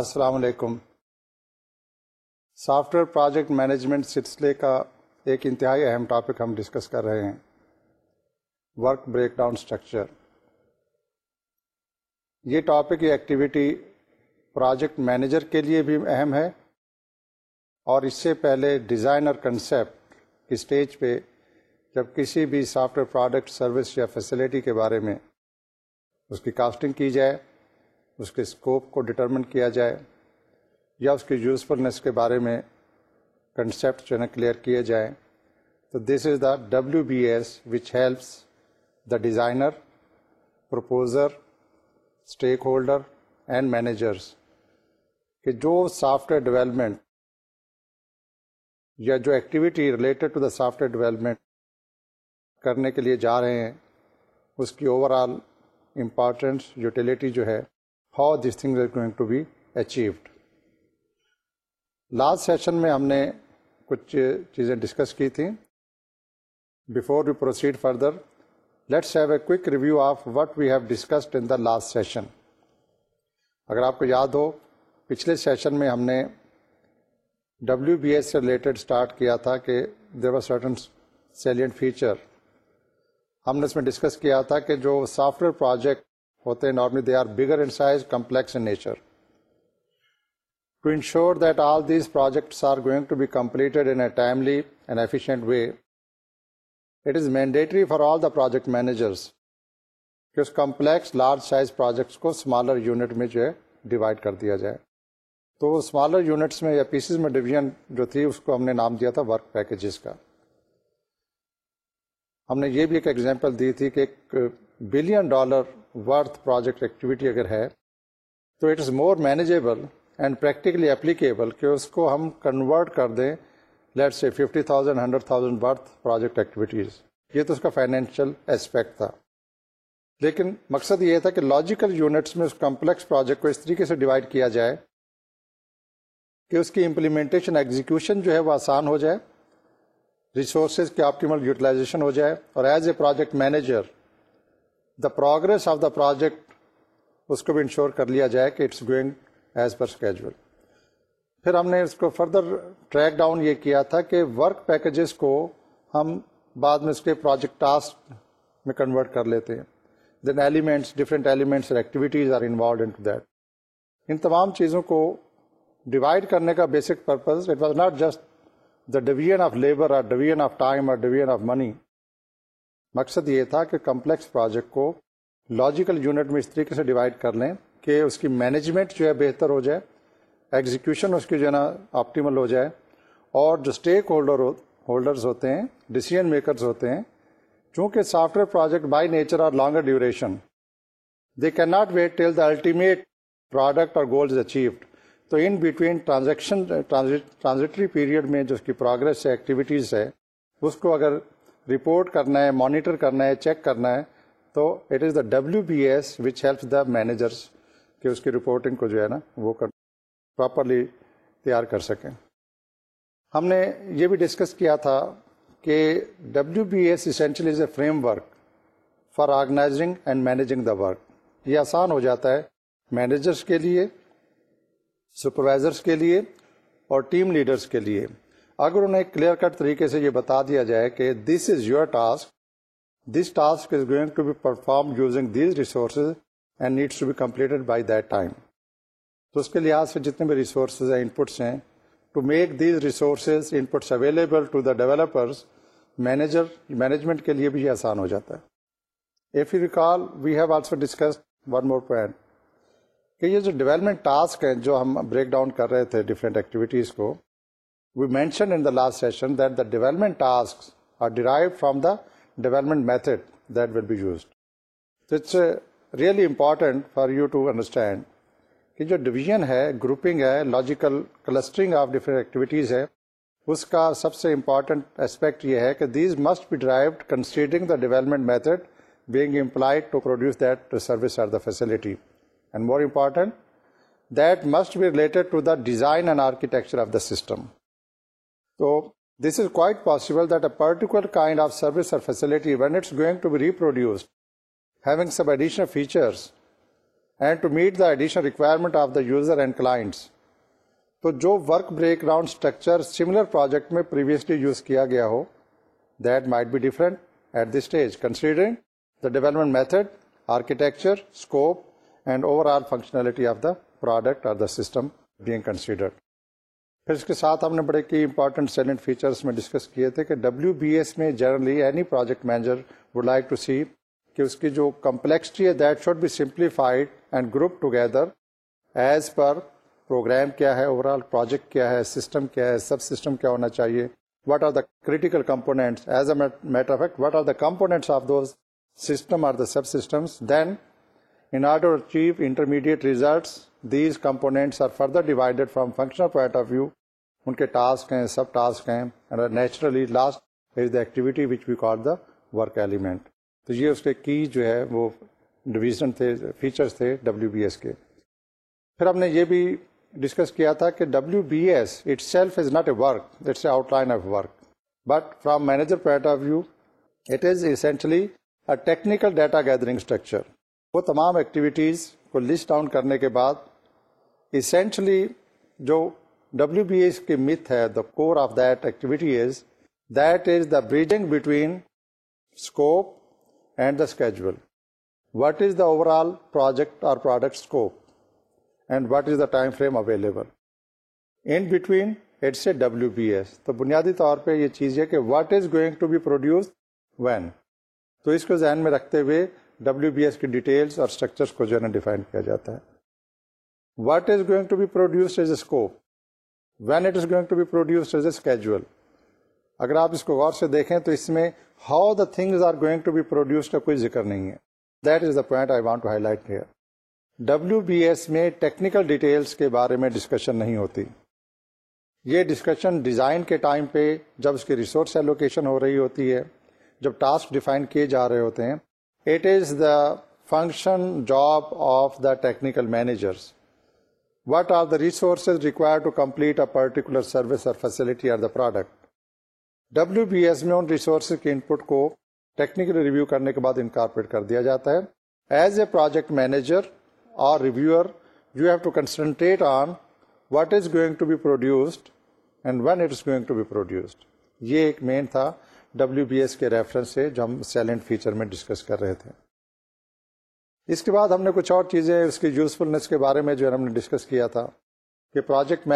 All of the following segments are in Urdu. السلام علیکم سافٹ ویئر پروجیکٹ مینجمنٹ سلسلے کا ایک انتہائی اہم ٹاپک ہم ڈسکس کر رہے ہیں ورک بریک ڈاؤن اسٹرکچر یہ ٹاپک یہ ایکٹیویٹی پروجیکٹ مینیجر کے لیے بھی اہم ہے اور اس سے پہلے ڈیزائنر کنسیپٹ کی اسٹیج پہ جب کسی بھی سافٹ ویئر پروڈکٹ سروس یا فیسلٹی کے بارے میں اس کی کاسٹنگ کی جائے اس کے اسکوپ کو ڈٹرمن کیا جائے یا اس کی یوزفلنس کے بارے میں کنسیپٹ جو ہے نا کلیئر کیے جائیں تو this is the W B S which helps the designer proposer stakeholder and managers کہ جو سافٹ ویئر ڈیولپمنٹ یا جو activity related to the software development کرنے کے لیے جا رہے ہیں اس کی اوور آل امپارٹینس یوٹیلیٹی جو ہے this thing is going to be achieved last session میں ہم نے کچھ چیزیں ڈسکس کی تھیں before you proceed further let's have a quote view discussed in the last session اگر آپ کو یاد ہو پچھلے سیشن میں ہم نے ڈبلو بی ایس سے ریلیٹڈ اسٹارٹ کیا تھا کہ there were certain salient feature ہم نے اس میں ڈسکس کیا تھا کہ جو سافٹ ویئر پروجیکٹ ہوتے ہیں normally they are bigger in size complex in nature to ensure that all these projects are going to be completed in a timely and efficient way it is mandatory for all the project managers کہ اس کمپلیکس لارج سائز پروجیکٹس کو اسمالر یونٹ میں جو ہے ڈیوائڈ کر دیا جائے تو وہ اسمالر یونٹس میں یا پیسز میں ڈویژن جو تھی اس کو ہم نے نام دیا تھا ورک پیکیجز کا ہم نے یہ بھی ایک ایگزامپل دی تھی کہ ایک billion dollar worth project activity اگر ہے تو it is more manageable and practically applicable کہ اس کو ہم کنورٹ کر دیں let say fifty thousand hundred thousand worth project activities یہ تو اس کا فائنینشیل اسپیکٹ تھا لیکن مقصد یہ تھا کہ لاجیکل یونٹس میں اس کمپلیکس پروجیکٹ کو اس طریقے سے ڈیوائڈ کیا جائے کہ اس کی امپلیمنٹیشن ایگزیکیوشن جو ہے وہ آسان ہو جائے ریسورسز کے کی آپٹیمل یوٹیلائزیشن ہو جائے اور as a project manager the progress of the project اس کو بھی انشور کر لیا جائے کہ it's going as per schedule پھر ہم نے اس کو فردر ٹریک ڈاؤن یہ کیا تھا کہ ورک پیکیجز کو ہم بعد میں اس کے پروجیکٹ ٹاسک میں کنورٹ کر لیتے ہیں then elements different elements activities are involved to that ان تمام چیزوں کو ڈیوائڈ کرنے کا basic purpose it was not just the division of labour division of time division of money مقصد یہ تھا کہ کمپلیکس پروجیکٹ کو لاجیکل یونٹ میں اس طریقے سے ڈیوائڈ کر لیں کہ اس کی مینجمنٹ جو ہے بہتر ہو جائے ایگزیکیوشن اس کی جو ہے نا آپٹیمل ہو جائے اور جو اسٹیک ہولڈر ہولڈرز ہوتے ہیں ڈسیزن میکرز ہوتے ہیں چونکہ software project by nature اور longer duration they can not wait till the ultimate product اور گولز اچیوڈ تو in between transaction transitory period میں جو اس کی پروگرس ہے ایکٹیویٹیز ہے اس کو اگر رپورٹ کرنا ہے مانیٹر کرنا ہے چیک کرنا ہے تو it is the W B S which help the managers کہ اس کی رپورٹنگ کو جو ہے نا وہ کر پراپرلی تیار کر سکیں ہم نے یہ بھی ڈسکس کیا تھا کہ W be S essentially is a framework for organizing and managing the work یہ آسان ہو جاتا ہے مینیجرس کے لیے سپروائزرس کے لیے اور ٹیم لیڈرس کے لیے اگر انہیں کلیئر کٹ طریقے سے یہ بتا دیا جائے کہ this is your task this task is going to be perform using these resources and needs to be completed by that time تو اس کے لحاظ سے جتنے بھی ریسورسز ہیں انپٹس ہیں to make these resources inputs available to the manager management کے لیے بھی یہ آسان ہو جاتا ہے if you recall we have also discuss one more point کہ یہ جو ڈیولپمنٹ ٹاسک ہیں جو ہم بریک ڈاؤن کر رہے تھے ڈفرینٹ ایکٹیویٹیز کو we will session development from the development method really for for you to understand جو ڈویژن ہے گروپنگ ہے logical clustering of different activities ہے اس کا سب سے امپارٹنٹ اسپیکٹ یہ ہے کہ these must be derived considering the development method being employed to produce that service or the facility and more important that must be related to the design and architecture of the system تو this is quite possible that a particular kind of service اور facility when it's going to be having additional features and to meet the additional requirement of the user and clients تو جو work breakdown structure similar project میں پریویسلی یوز کیا گیا ہو that might be different at this stage considering the development method architecture scope and overall functionality of the the product system being considered پھر اس کے ساتھ ہم نے بڑے کی امپورٹنٹ سیلنٹ فیچرس میں ڈسکس کیے تھے کہ ڈبلو بی ایس میں generally any project manager would like to see کہ اس کی جو کمپلیکسٹی ہے that should be simplified and group together as per program کیا ہے اوور آل پروجیکٹ کیا ہے سسٹم کیا ہے سب سسٹم کیا ہونا چاہیے what are the critical components as a matter effect what are the components of those system are the subsystems then in order achieve intermediate results these components are further divided from functional point of view ان کے ٹاسک ہیں سب ٹاسک ہیں naturally last is the the activity which we call work element تو یہ اس کے کی جو ہے وہ ڈویژن تھے فیچرس تھے ڈبلو بی ایس کے پھر ہم نے یہ بھی ڈسکس کیا تھا کہ W be S itself is not a work it's a outline of work but from manager point of view it is essentially a technical data gathering structure وہ تمام ایکٹیویٹیز کو لسٹ ڈاؤن کرنے کے بعد اسینشلی جو ڈبلو بی ایس کی میتھ ہے the the the the core of that that activity is is is between scope and overall project اور product scope and what is the time frame available in between it's a W be S تو بنیادی طور پہ یہ چیز ہے کہ what is going to be produce when تو اس کو ذہن میں رکھتے ہوئے ڈبلو بی ایس کی ڈیٹیلس اور اسٹرکچرس کو جو ہے نا ڈیفائن کیا جاتا ہے what is going to be produced as a scope when it is going to be produced as a schedule اگر آپ اس کو غور سے دیکھیں تو اس میں how the things are going to be produce کا کوئی ذکر نہیں ہے that is the point I want to highlight here W B S میں ٹیکنیکل ڈیٹیلس کے بارے میں ڈسکشن نہیں ہوتی یہ ڈسکشن ڈیزائن کے ٹائم پہ جب اس کی ریسورس ایلوکیشن ہو رہی ہوتی ہے جب ٹاسک ڈیفائن کیے جا رہے ہوتے ہیں it is the function job of the technical managers what resources require facility are the product W B S میں ان ریسورسز کی انپوٹ کو ٹیکنیکل ریویو کرنے کے بعد انکارپوریٹ کر دیا جاتا ہے ایک مین تھا ڈبلیو بی ایس کے ریفرنس سے جو ہم سیلنٹ فیچر میں ڈسکس کر رہے تھے اس کے بعد ہم نے کچھ اور چیزیں اس کی یوزفلنس کے بارے میں جو ہم نے ڈسکس کیا تھا کہ project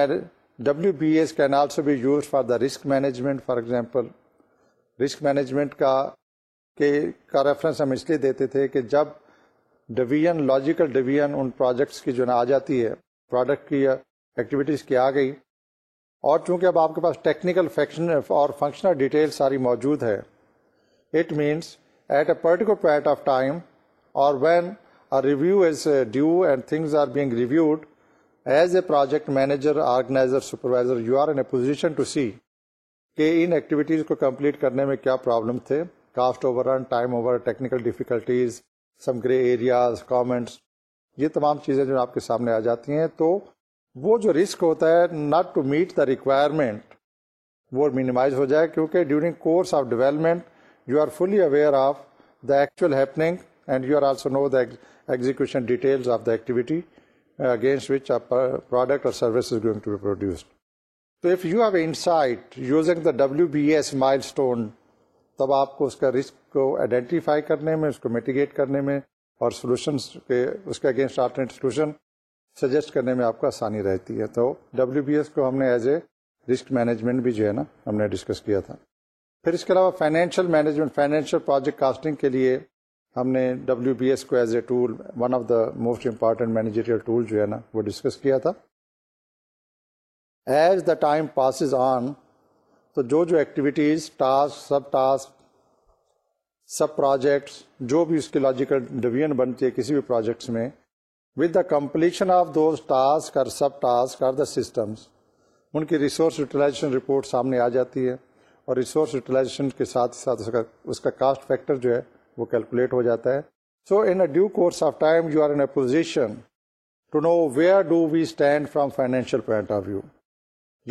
W B S can also be use for the risk management for example risk management کا کے کا ریفرنس ہم اس لیے دیتے تھے کہ جب ڈویژن لاجیکل ڈویژن ان پروجیکٹس کی جو ہے نا آ جاتی ہے پروڈکٹ کی ایکٹیویٹیز کی آ گئی اور چونکہ اب آپ کے پاس ٹیکنیکل فیکشن اور فنکشنل ڈیٹیل ساری موجود ہے it means at a particular point of time اور when review is due and things are being reviewed as a project manager organizer supervisor you are in a position to see کہ ان ایکٹیویٹیز کو کمپلیٹ کرنے میں کیا پرابلم تھے cost over run time over technical difficulties some grey areas comments یہ تمام چیزیں جو آپ کے سامنے آ جاتی ہیں تو وہ جو رسک ہوتا ہے not to meet the requirement وہ مینیمائز ہو جائے کیونکہ during course of development you are fully aware of the actual happening and you are also know the the of activity against which product اور service is going to be produced تو you have insight using the W be S milestone تب آپ کو اس کا رسک کو آئیڈینٹیفائی کرنے میں اس کو میٹیگیٹ کرنے میں اور سولوشنس کے اس کے اگینسٹ آلٹرنیٹ سولوشن سجیسٹ کرنے میں آپ کو آسانی رہتی ہے تو ڈبلو بی ایس کو ہم نے ایز اے رسک مینجمنٹ بھی جو ہے نا ہم نے ڈسکس کیا تھا پھر اس کے علاوہ financial management financial project costing کے لیے ہم نے ڈبلو بی ایس کو as a tool one of the most important managerial tool جو ہے نا وہ ڈسکس کیا تھا as the time passes on تو جو جو activities task sub task sub projects جو بھی اس لاجیکل ڈویژن بنتی ہے کسی بھی پروجیکٹس میں or the completion of those task ان کی ریسورس یوٹیلائزیشن رپورٹ سامنے آ جاتی ہے اور ریسورس یوٹیلائزیشن کے ساتھ ساتھ اس کا کاسٹ فیکٹر جو ہے وہ کیلکولیٹ ہو جاتا ہے so in a due course of time you are in position to know where do we stand from financial point of view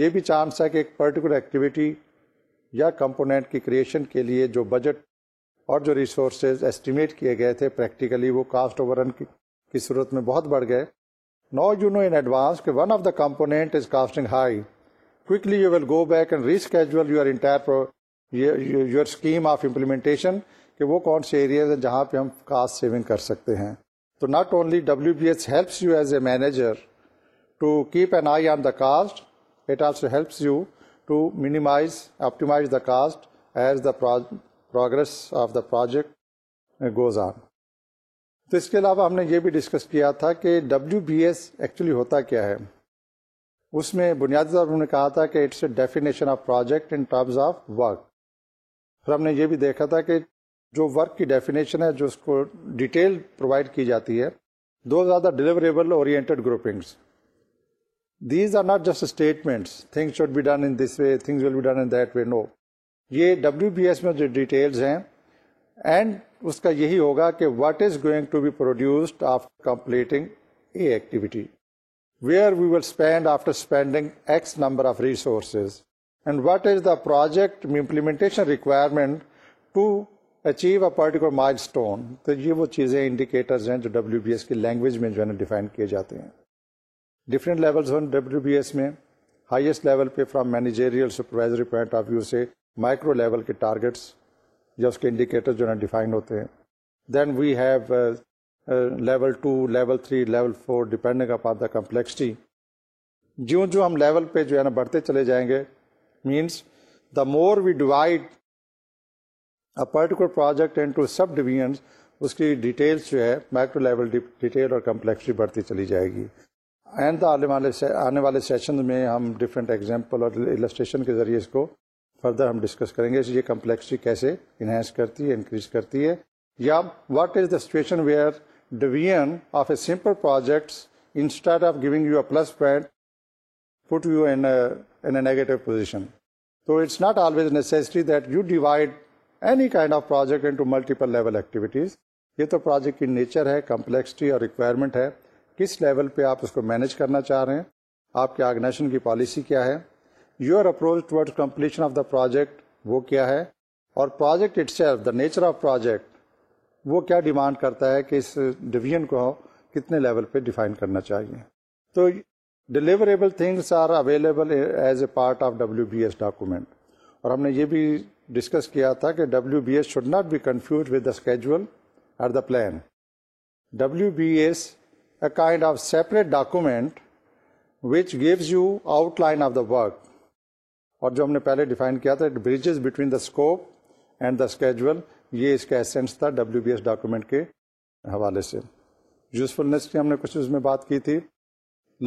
یہ بھی چانس ہے کہ ایک پرٹیکولر ایکٹیویٹی یا کمپوننٹ کی کریشن کے لیے جو بجٹ اور جو ریسورسز ایسٹیمیٹ کیے گئے تھے پریکٹیکلی وہ کاسٹ اوور کی کی صورت میں بہت بڑھ گئے نو یو نو ان ایڈوانس کہ one of the component is costing high quickly you will go back and reschedule you are entire your scheme of implementation کہ وہ کون سے ایریاز ہیں جہاں پہ ہم کاسٹ سیونگ کر سکتے ہیں تو not only W B H helps you as a manager to keep an eye on the cost it also helps you to minimize optimize the cost as the progress of the project goes on تو اس کے علاوہ ہم نے یہ بھی ڈسکس کیا تھا کہ ڈبلیو بی ایس ایکچولی ہوتا کیا ہے اس میں بنیادی طور پر ہم نے کہا تھا کہ it's a definition of project in terms of work پھر ہم نے یہ بھی دیکھا تھا کہ جو ورک کی ڈیفینیشن ہے جو اس کو ڈیٹیل پرووائڈ کی جاتی ہے دو زیادہ deliverable oriented groupings these are not just statements things should be done in this way things will be done in that way نو یہ ڈبلیو بی ایس میں جو ڈیٹیلز ہیں اینڈ اس کا یہی ہوگا کہ what is going to be produced after completing a activity where we will spend after spending X number of resources and what is the project implementation requirement to achieve a particular milestone تو یہ وہ چیزیں انڈیکیٹرز ہیں جو ڈبلو بی ایس کی لینگویج میں جو ہے نا ڈیفائن کیے جاتے ہیں ڈفرینٹ ہوں ڈبلو بی ایس میں ہائیسٹ لیول پہ from managerial supervisory point of view سے مائکرو لیول کے ٹارگیٹس یا اس کے انڈیکیٹر جو ہے ڈیفائن ہوتے ہیں then we have level two level three level four depend upon the ہم لیول پہ جو ہے نا بڑھتے چلے جائیں گے means the more we divide a particular project and to sub divisions اس کی ڈیٹیلس جو ہے مائکرو لیول ڈیٹیل اور کمپلیکسٹی بڑھتی چلی جائے گی اینڈ دا آنے والے سیشن میں ہم ڈفرینٹ ایگزامپل اور السٹریشن کے ذریعے اس کو فردر ہم ڈسکس کریں گے یہ کمپلیکسٹی کیسے انہینس کرتی ہے انکریز کرتی ہے یا what is the situation where division of a simple projects position تو it's not always that you divide any kind of project in to multiple level activities یہ تو پروجیکٹ کی نیچر ہے کمپلیکسٹی اور ریکوائرمنٹ ہے کس لیول پہ آپ اس کو مینیج کرنا چاہ رہے ہیں آپ کے آرگنیشن کی پالیسی کیا ہے your approach toward completion of the project وہ کیا ہے اور project itself the nature of project وہ کیا ڈیمانڈ کرتا ہے کہ اس ڈویژن کو کتنے لیول پہ ڈیفائن کرنا چاہیے تو deliverable things are available as a part of W be S document اور ہم نے یہ بھی ڈسکس کیا تھا کہ W be S should not be confuse with the the plan W be S a kind of separate document which gives you outline of the work اور جو ہم نے پہلے ڈیفائن کیا تھا bridges between the scope and the schedule یہ اس کا ایسنس تھا ڈبلو بی ایس ڈاکیومنٹ کے حوالے سے یوزفلنیس کی ہم نے کچھ اس میں بات کی تھی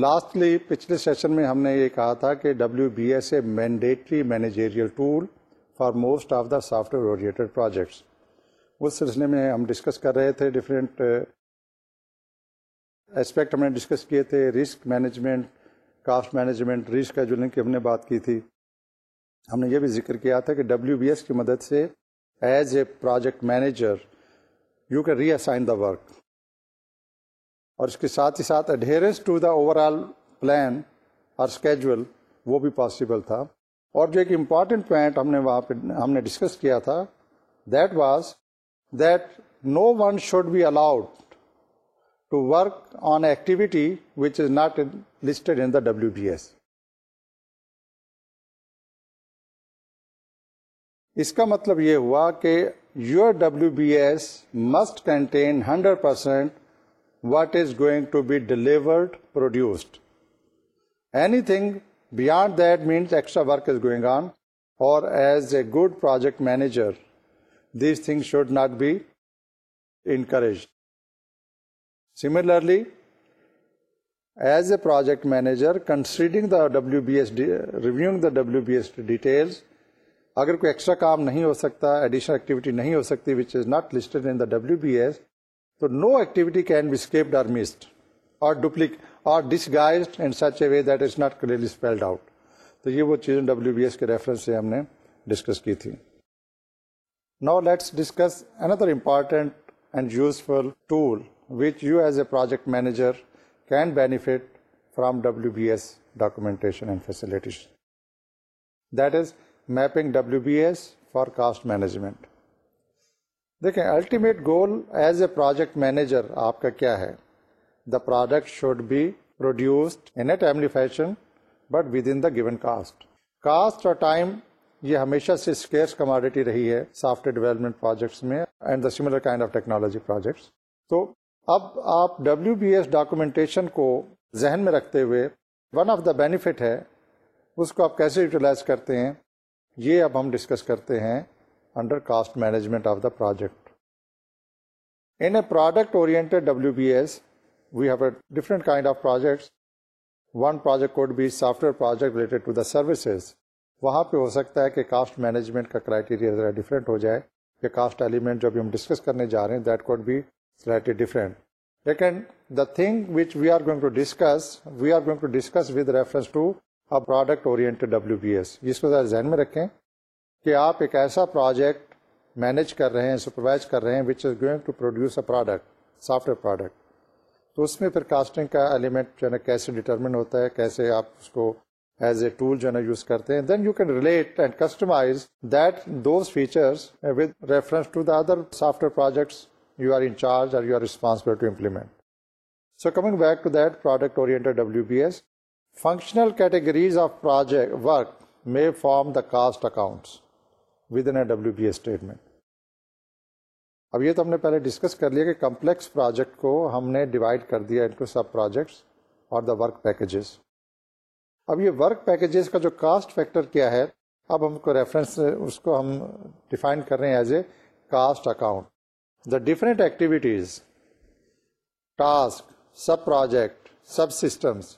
لاسٹلی پچھلے سیشن میں ہم نے یہ کہا تھا کہ W be S a mandatory managerial tool for most of the software oriented projects اس سلسلے میں ہم ڈسکس کر رہے تھے ڈفرینٹ اسپیکٹ uh, ہم نے ڈسکس کیے تھے risk management cost management rescheduling کی ہم نے بات کی تھی ہم نے یہ بھی ذکر کیا تھا کہ ڈبلو بی ایس کی مدد سے as a project manager you can reassign the work اور اس کے ساتھ ہی ساتھ adherence to the overall plan اور اسکیجول وہ بھی پاسبل تھا اور جو ایک امپارٹینٹ پوائنٹ ہم نے وہاں پہ ہم نے ڈسکس کیا تھا that was that no one should be allowed to work on activity which is not listed in the W be S اس کا مطلب یہ ہوا کہ you W be S must contain hundred percent what is going to be delivered produced anything beyond that means extra work is going on اور as a good project manager this thing should not be encourage similarly as a project manager considering the W be S reviewing the W be S details اگر کوئی ایکسٹرا کام نہیں ہو سکتا ایڈیشنل ایکٹیویٹی نہیں ہو سکتی which is not listed in the W be S تو no activity can be skipped or missed اور ڈپلیک اور disguised in such a way that is not clearly spelled out تو یہ وہ چیزیں ڈبلو بی ایس کے ریفرنس سے ہم نے ڈسکس کی تھی نو let's discuss another important and useful tool which you as a project manager can benefit from W be S documentation and facilities that is mapping W be S for cost management دیکھیں ultimate goal as a project manager آپ کا کیا ہے the product should be produced in a timely fashion but within the given cost cost اور ٹائم یہ ہمیشہ سے اسکیئرس کماڈیٹی رہی ہے سافٹ ویئر ڈیولپمنٹ پروجیکٹس میں and the similar kind of technology projects تو اب آپ ڈبلو بی ایس ڈاکومنٹیشن کو ذہن میں رکھتے ہوئے ون آف دا بینیفٹ ہے اس کو آپ کیسے یوٹیلائز کرتے ہیں یہ اب ہم ڈسکس کرتے ہیں under cost management of the project in a product oriented B S we have a different kind of projects one project could be software project related to the services وہاں پہ ہو سکتا ہے کہ کاسٹ مینجمنٹ کا کرائٹیریا ذرا ڈفرینٹ ہو جائے یا کاسٹ ایلیمنٹ جو بھی ہم ڈسکس کرنے جا رہے ہیں دیٹ کوڈ بی ڈفرینٹ لیکن the thing which we are going to discuss we are going to discuss with reference to product B S کو ذرا ذہن میں رکھیں کہ آپ ایک ایسا پروجیکٹ مینیج کر رہے ہیں سپروائز کر رہے ہیں which is going to produce a product software product تو اس میں پھر کاسٹنگ کا ایلیمنٹ جو ہے نا کیسے ڈیٹرمنٹ ہوتا ہے کیسے آپ اس کو ایز اے ٹول جو ہے نا یوز کرتے ہیں then you can relate and customize that those features reference to the other software projects you are in charge اور you are responsible to implement so coming back to that product اور functional categories of project work میں form the cost accounts with in W B A statement اب یہ تو ہم نے پہلے ڈسکس کر لیا کہ کمپلیکس پروجیکٹ کو ہم نے ڈیوائڈ کر دیا ان کو سب پروجیکٹس اور دا ورک پیکیجز اب یہ ورک پیکیجز کا جو کاسٹ فیکٹر کیا ہے اب ہم کو ریفرنس اس کو ہم ڈیفائن کر رہے ہیں as a cost account the different activities task sub project sub systems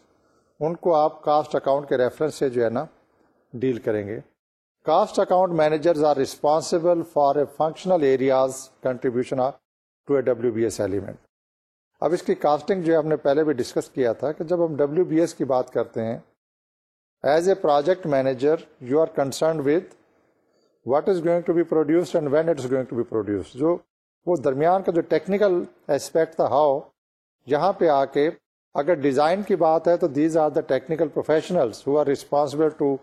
ان کو آپ کاسٹ اکاؤنٹ کے ریفرنس سے جو ہے نا ڈیل کریں گے cost account managers are for a a functional areas contribution to B S element اب اس کی کاسٹنگ جو ہے ہم نے پہلے بھی ڈسکس کیا تھا کہ جب ہم ڈبلو بی ایس کی بات کرتے ہیں as a project manager you are concern with what is going to be produce when it is going to be produce جو وہ درمیان کا جو ٹیکنیکل اسپیکٹ تھا ہاؤ یہاں پہ آ کے اگر ڈیزائن کی بات ہے تو these are the technical professional to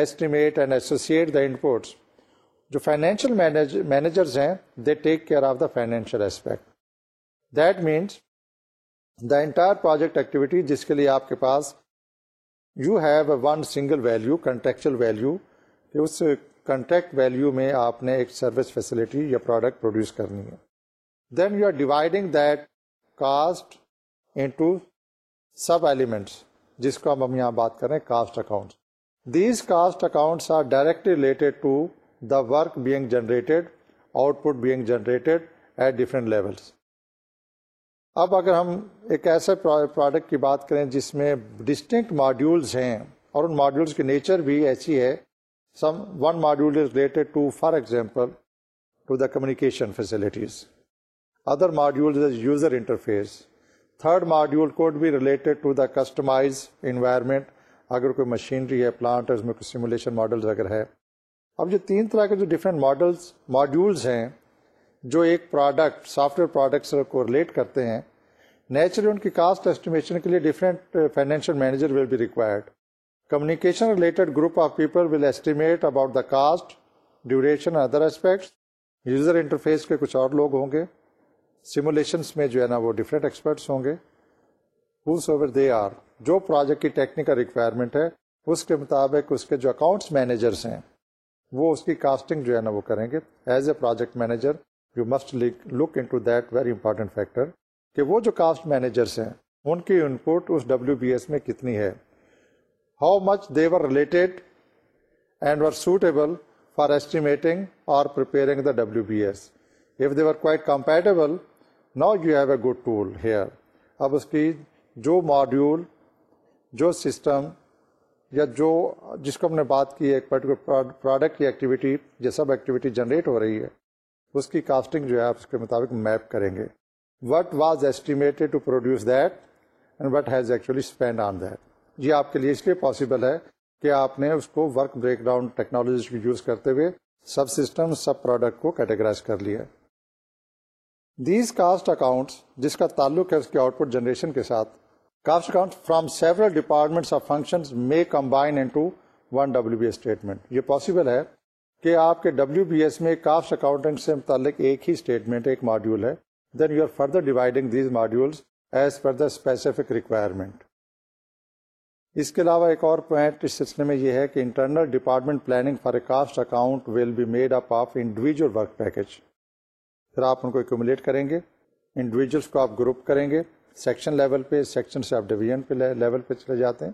estimate and associate the پٹس جو فائنینشیل مینیجرز ہیں they take care of the financial aspect that means the entire project activity جس کے لیے آپ کے پاس you have a one single value contractual value کہ اس کنٹیکٹ ویلیو میں آپ نے ایک سروس فیسلٹی یا پروڈکٹ پروڈیوس کرنی ہے then you are dividing that cost into sub elements جس کو ہم ہم یہاں بات کریں cost account these cost accounts are directly related to the work being generated output being generated at different levels اب اگر ہم ایک ایسے پروڈکٹ کی بات کریں جس میں ڈسٹنکٹ ماڈیولس ہیں اور ان ماڈیولس کی نیچر بھی ایسی ہے some one module is related to for example to the communication facilities other module user interface third module code بھی related to the customize environment اگر کوئی مشینری ہے پلانٹ اس میں کوئی سیمولیشن ماڈلز اگر ہے اب جو تین طرح کے جو ڈفرینٹ ماڈلس ماڈیولز ہیں جو ایک پروڈکٹ سافٹ ویئر پروڈکٹس کو ریلیٹ کرتے ہیں نیچرلی ان کی کاسٹ ایسٹیمیشن کے لیے different financial manager will be required communication related group of people will estimate about the cost duration other aspects user interface کے کچھ اور لوگ ہوں گے سیمولیشنس میں جو ہے نا وہ ڈفرینٹ ایکسپرٹس ہوں گے اوور دے آر جو پروجیکٹ کی ٹیکنیکل ریکوائرمنٹ ہے اس کے مطابق اس کے جو اکاؤنٹس مینیجرس ہیں وہ اس کی کاسٹنگ جو ہے نا وہ کریں گے as a project manager you must look in to that very important factor کہ وہ جو کاسٹ مینیجرس ہیں ان کی انپوٹ اس ڈبلو بی ایس میں کتنی ہے how much they related and were suitable for estimating اور the W be S F they quite compatible now you have a good tool here اب اس کی جو ماڈیول جو سسٹم یا جو جس کو ہم نے بات کی ہے پرٹیکولر پروڈکٹ کی ایکٹیویٹی یا سب ایکٹیویٹی جنریٹ ہو رہی ہے اس کی کاسٹنگ جو ہے آپ اس کے مطابق میپ کریں گے what was estimated to produce that and what has actually spend on that یہ آپ کے لیے اس لیے پاسبل ہے کہ آپ نے اس کو work break down technologies use کرتے ہوئے سب سسٹم سب پروڈکٹ کو کیٹیگرائز کر لیا دیز کاسٹ اکاؤنٹس جس کا تعلق ہے اس کے آؤٹ پٹ جنریشن کے ساتھ cost account from several departments of function W be S statement یہ پاسبل ہے کہ آپ کے ڈبلو بی ایس میں کاسٹ اکاؤنٹنگ سے متعلق ایک ہی اسٹیٹمنٹ ایک ماڈیول ہے then you are further dividing these as per the specific requirement اس کے علاوہ ایک اور پوائنٹ اس سلسلے میں یہ ہے کہ internal department planning for a cost account will be made up of individual work package پھر آپ ان کو ایکومولیٹ کریں گے انڈیویجولس کو آپ گروپ کریں گے سیکشن لیول پہ سیکشن سے آپ ڈویژن پہ لیول پہ چلے جاتے ہیں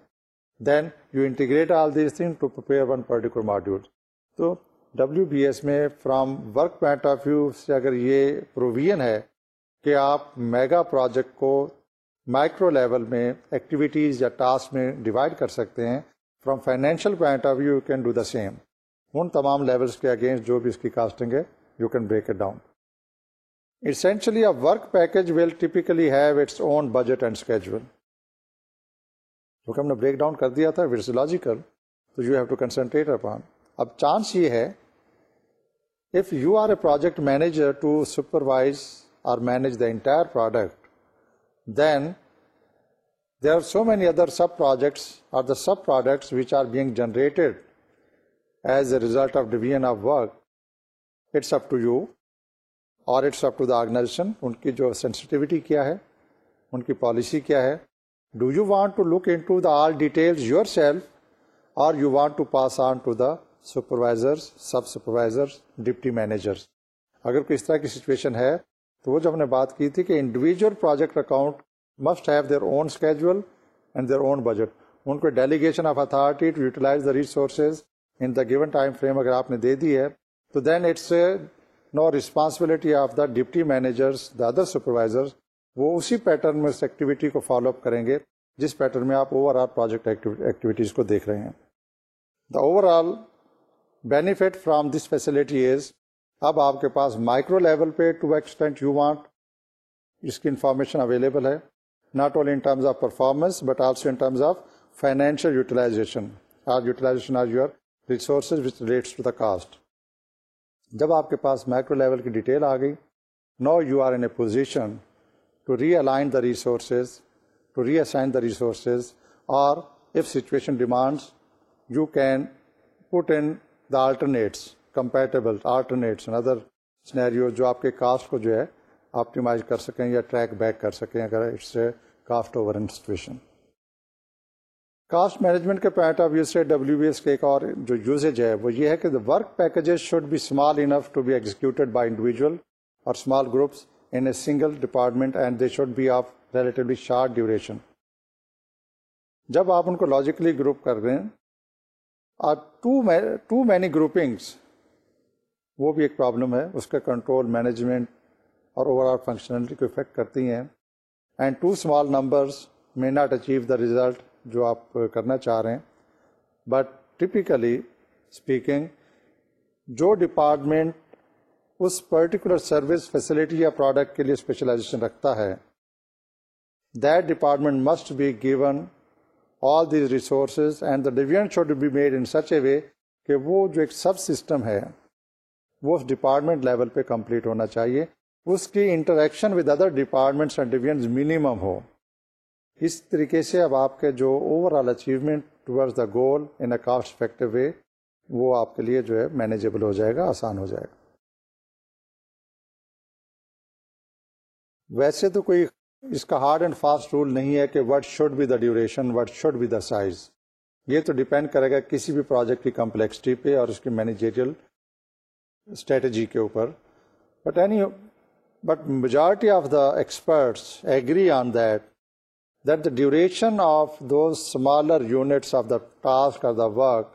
then you integrate all this thing to prepare one particular module تو ڈبلیو بی ایس میں from work point of view سے اگر یہ پروویژن ہے کہ آپ میگا پروجیکٹ کو مائکرو لیول میں ایکٹیویٹیز یا ٹاسک میں ڈیوائڈ کر سکتے ہیں from financial point of view you can do the same in تمام لیولس کے اگینسٹ جو بھی اس کی کاسٹنگ ہے you can break it down Essentially, a work package will typically have its own budget and schedule. جو کہ ہم نے بریک ڈاؤن کر دیا تھا پروجیکٹ مینیجر ٹو سپروائز اور manage the entire then there are so many other sub projects or products which are being generated as a result of division of work it's اور it's up to the organization ان کی جو سینسٹیوٹی کیا ہے ان کی پالیسی کیا ہے do you want to look in to the all yourself اور you want to pass on to the sub داپروائزرس deputy managers اگر کوئی اس طرح کی سچویشن ہے تو وہ جب ہم نے بات کی تھی کہ individual project account must have their own schedule and their own budget ان کو delegation of authority to utilize the the resources in given time frame اگر آپ نے دے دی ہے تو then it's responsibility of the deputy managers other supervisor وہ اسی پیٹرن میں اس ایکٹیویٹی کو فالو اپ کریں گے جس پیٹرن میں آپ اوور آل پروجیکٹ ایکٹیویٹیز کو دیکھ رہے ہیں the overall benefit from this facility is اب آپ کے پاس مائکرو لیول پہ ٹو ایکسٹینٹ یو وانٹ اس کی انفارمیشن اویلیبل ہے not only in in terms terms of of performance but also financial utilization utilization are are resources which relates to the cost جب آپ کے پاس مائکرو لیول کی ڈیٹیل آ گئی now you are in a position to realign the the resources to reassign resources اور if situation demands you can put the alternates compatible alternates other scenario جو آپ کے کاسٹ کو جو ہے آپٹیمائز کر سکیں یا ٹریک بیک کر سکیں اگر it's a over situation cost management کے پوائنٹ آف ویو سے ڈبلو بی ایس کے ایک اور جو یوزیج ہے وہ یہ ہے کہ the work packages should be small enough to be executed by individual or small groups in a single department and they should be of relatively short duration جب آپ ان کو لاجیکلی گروپ کر رہے ہیں اور ٹو مینی گروپنگس وہ بھی ایک پرابلم ہے اس کا کنٹرول مینجمنٹ اور اوور آل فنکشنلٹی کو افیکٹ کرتی ہیں and to small numbers may not achieve the result جو آپ کرنا چاہ رہے ہیں بٹ ٹپیکلی اسپیکنگ جو ڈپارٹمنٹ اس پرٹیکولر سروس فیسلٹی یا پروڈکٹ کے لیے اسپیشلائزیشن رکھتا ہے that department must be given all these resources and the division should be made in such a way کہ وہ جو ایک سب سسٹم ہے وہ اس ڈپارٹمنٹ لیول پہ کمپلیٹ ہونا چاہیے اس کی interaction with other departments and divisions minimum ہو اس طریقے سے اب آپ کے جو overall achievement towards the goal in a cost effective way وہ آپ کے لیے جو ہے مینیجیبل ہو جائے گا آسان ہو جائے گا ویسے تو کوئی اس کا ہارڈ اینڈ فاسٹ رول نہیں ہے کہ what should be the duration what should be the size یہ تو ڈپینڈ کرے گا کسی بھی پروجیکٹ کی کمپلیکسٹی پہ اور اس کی مینیجیریل اسٹریٹجی کے اوپر but any but majority of the experts agree on that that the duration of دو smaller units of the task work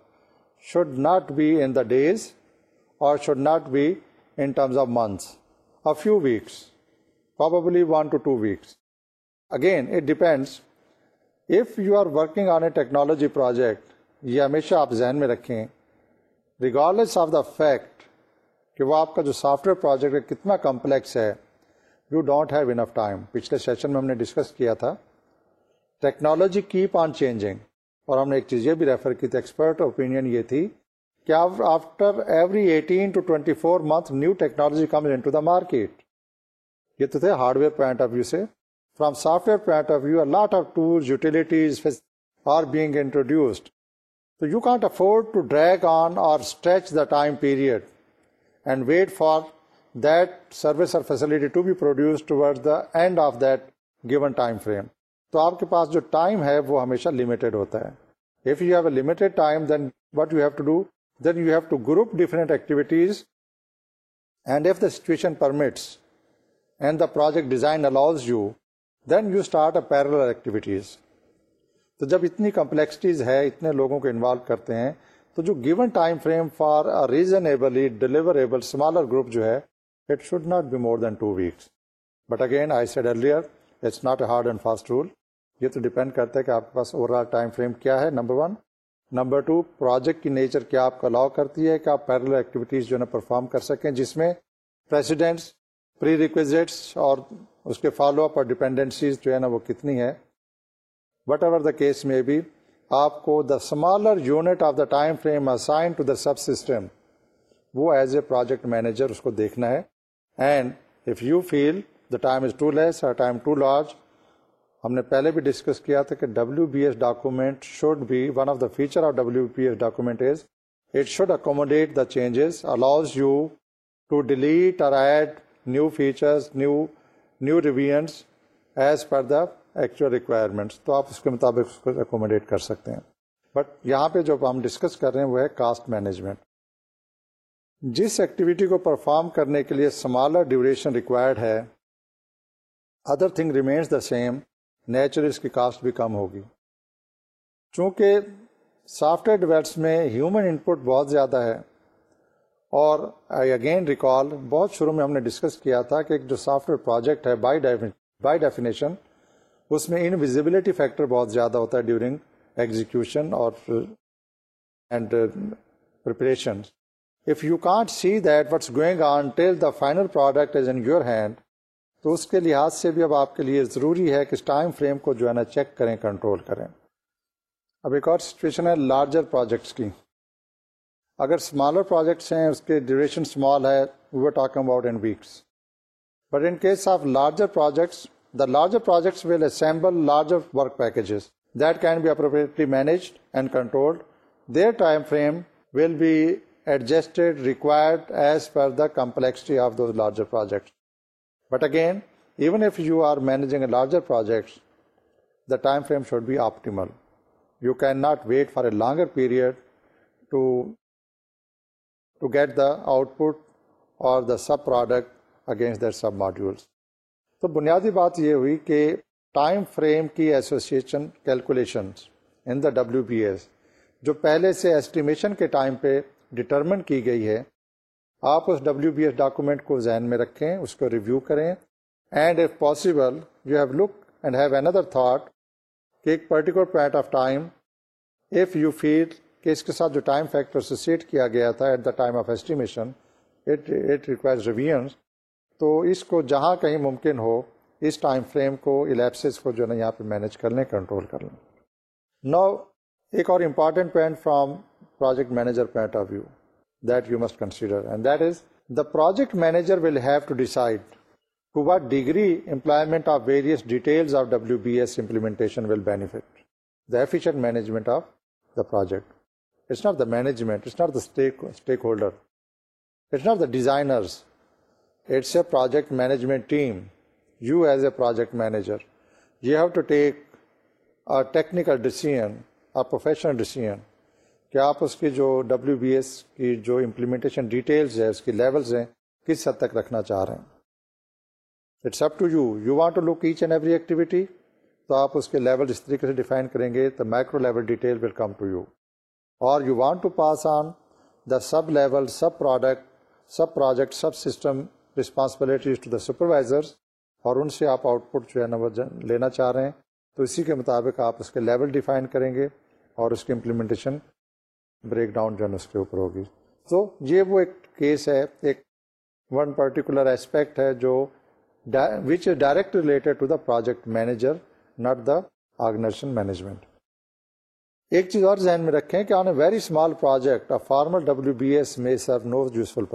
should not be in the days or should not be in terms of months a few weeks probably one two two weeks again it depends if you are working on a technology project یہ ہمیشہ آپ ذہن میں رکھیں ریگارڈس آف دا فیکٹ کہ وہ آپ کا جو سافٹ ویئر پروجیکٹ ہے کتنا کمپلیکس ہے you don't have enough time پچھلے سیشن میں ہم نے ڈسکس کیا تھا ٹیکنالوجی کیپ آن چینجنگ اور ہم نے ایک چیز یہ بھی ریفر کی تھی ایکسپرٹ اوپینین یہ تھی کہ after every eighteen to twenty four month new technology comes in to the market یہ تو تھے hardware point of view سے from software point of view lot of tools utilities are being introduced تو you can't afford to drag on اور stretch the time period and wait for that service اور facility to be produce toward the end of that given time frame تو آپ کے پاس جو ٹائم ہے وہ ہمیشہ لمیٹڈ ہوتا ہے if you have a limited time then what you have to do then you have to group different activities and if the situation permits and the project design allows you then you start a parallel activities تو جب اتنی کمپلیکسٹیز ہے اتنے لوگوں کو انوالو کرتے ہیں تو جو given time frame for a reasonably deliverable smaller group جو ہے it should not be more than two weeks but again I said earlier it's not a hard and fast rule یہ تو ڈیپینڈ کرتا ہے کہ آپ کے پاس اوور آل ٹائم فریم کیا ہے number one number two project کی نیچر کیا آپ کو الاؤ کرتی ہے کہ آپ پیرل ایکٹیویٹیز جو ہے نا پرفارم کر سکیں جس میں پری ریکویزٹس اور اس کے فالو اپ اور ڈپینڈنسیز جو ہے نا وہ کتنی ہے وٹ ایور دا کیس میں بھی آپ کو the the smaller unit of time frame assign to the sub system وہ ایز اے پروجیکٹ مینیجر اس کو دیکھنا ہے and if you feel the time is too less time too large ہم نے پہلے بھی ڈسکس کیا تھا کہ W be S document should be one of the feature of W P S document is it should accommodate the changes allows you to delete add new features new new revisions as per the actual requirements تو آپ اس کے مطابق اس کو اکوموڈیٹ کر سکتے ہیں بٹ یہاں پہ جو ہم ڈسکس کر رہے ہیں وہ ہے کاسٹ مینجمنٹ جس ایکٹیویٹی کو پرفارم کرنے کے لیے سمالر ڈیوریشن ریکوائرڈ ہے other thing remains the same nature اس کی کاسٹ بھی کم ہوگی چونکہ سافٹ ویئر ڈیولپس میں ہیومن ان پٹ بہت زیادہ ہے اور آئی اگین ریکال بہت شروع میں ہم نے ڈسکس کیا تھا کہ ایک جو سافٹ ویئر پروجیکٹ ہے بائی ڈیفینیشن اس میں انویزیبلٹی فیکٹر بہت زیادہ ہوتا ہے ڈیورنگ ایگزیکیوشن اور and preparation if you can't see that going on till the final product is in your hand تو اس کے لحاظ سے بھی اب آپ کے لیے ضروری ہے کہ ٹائم فریم کو جو ہے نا چیک کریں کنٹرول کریں اب ایک اور سچویشن ہے لارجر پروجیکٹس کی اگر اسمالر پروجیکٹس ہیں اس کے ڈیوریشن اسمال ہے we about in in weeks but case of larger projects the larger projects will assemble larger work packages that can be appropriately managed and control their time frame will be adjusted required as per the complexity of those larger projects but again even if you are managing a larger projects the time frame should be optimal you can not wait for a longer period get the output اور the sub product against their sub modules تو بنیادی بات یہ ہوئی کہ ٹائم فریم کی association calculations in the W be S جو پہلے سے ایسٹیمیشن کے ٹائم پہ ڈٹرمن کی گئی ہے آپ اس ڈبلیو بی ایس ڈاکومنٹ کو ذہن میں رکھیں اس کو ریویو کریں and if possible you have look and have N other thought کہ ایک particular point of time if you feel کہ اس کے ساتھ جو ٹائم فیکٹر سیٹ کیا گیا تھا at the time of estimation ریویئن تو اس کو جہاں کہیں ممکن ہو اس ٹائم فریم کو الیپسز کو جو ہے یہاں پہ مینیج کر لیں کنٹرول کر لیں نو ایک اور important point from project manager point of view جر we'll have to decide to what degree employment management of the projects ناٹنیجمنٹ stakeholder designer project management team you as a project manager you have to take technical decision professional decision کہ آپ اس کی جو ڈبلیو بی ایس کی جو امپلیمنٹیشن ڈیٹیلز ہیں اس کی لیولز ہیں کس حد تک رکھنا چاہ رہے ہیں it's up to you you want to look each and every activity تو آپ اس کے لیول اس طریقے سے ڈیفائن کریں گے تو micro level detail will come to you اور you want to pass on the sub level sub product sub project sub system responsibilities to the supervisors اور ان سے آپ آؤٹ پٹ جو ہے نمبر لینا چاہ رہے ہیں تو اسی کے مطابق آپ اس کے لیول ڈیفائن کریں گے اور اس کی امپلیمنٹیشن بریک ڈاؤن جو ہے اس کے اوپر ہوگی تو یہ وہ ایک کیس ہے ایک ون پرٹیکولر اسپیکٹ ہے جو which direct related to the project manager not the organization management ایک چیز اور ذہن میں رکھیں کہ on a very small project a W B S میں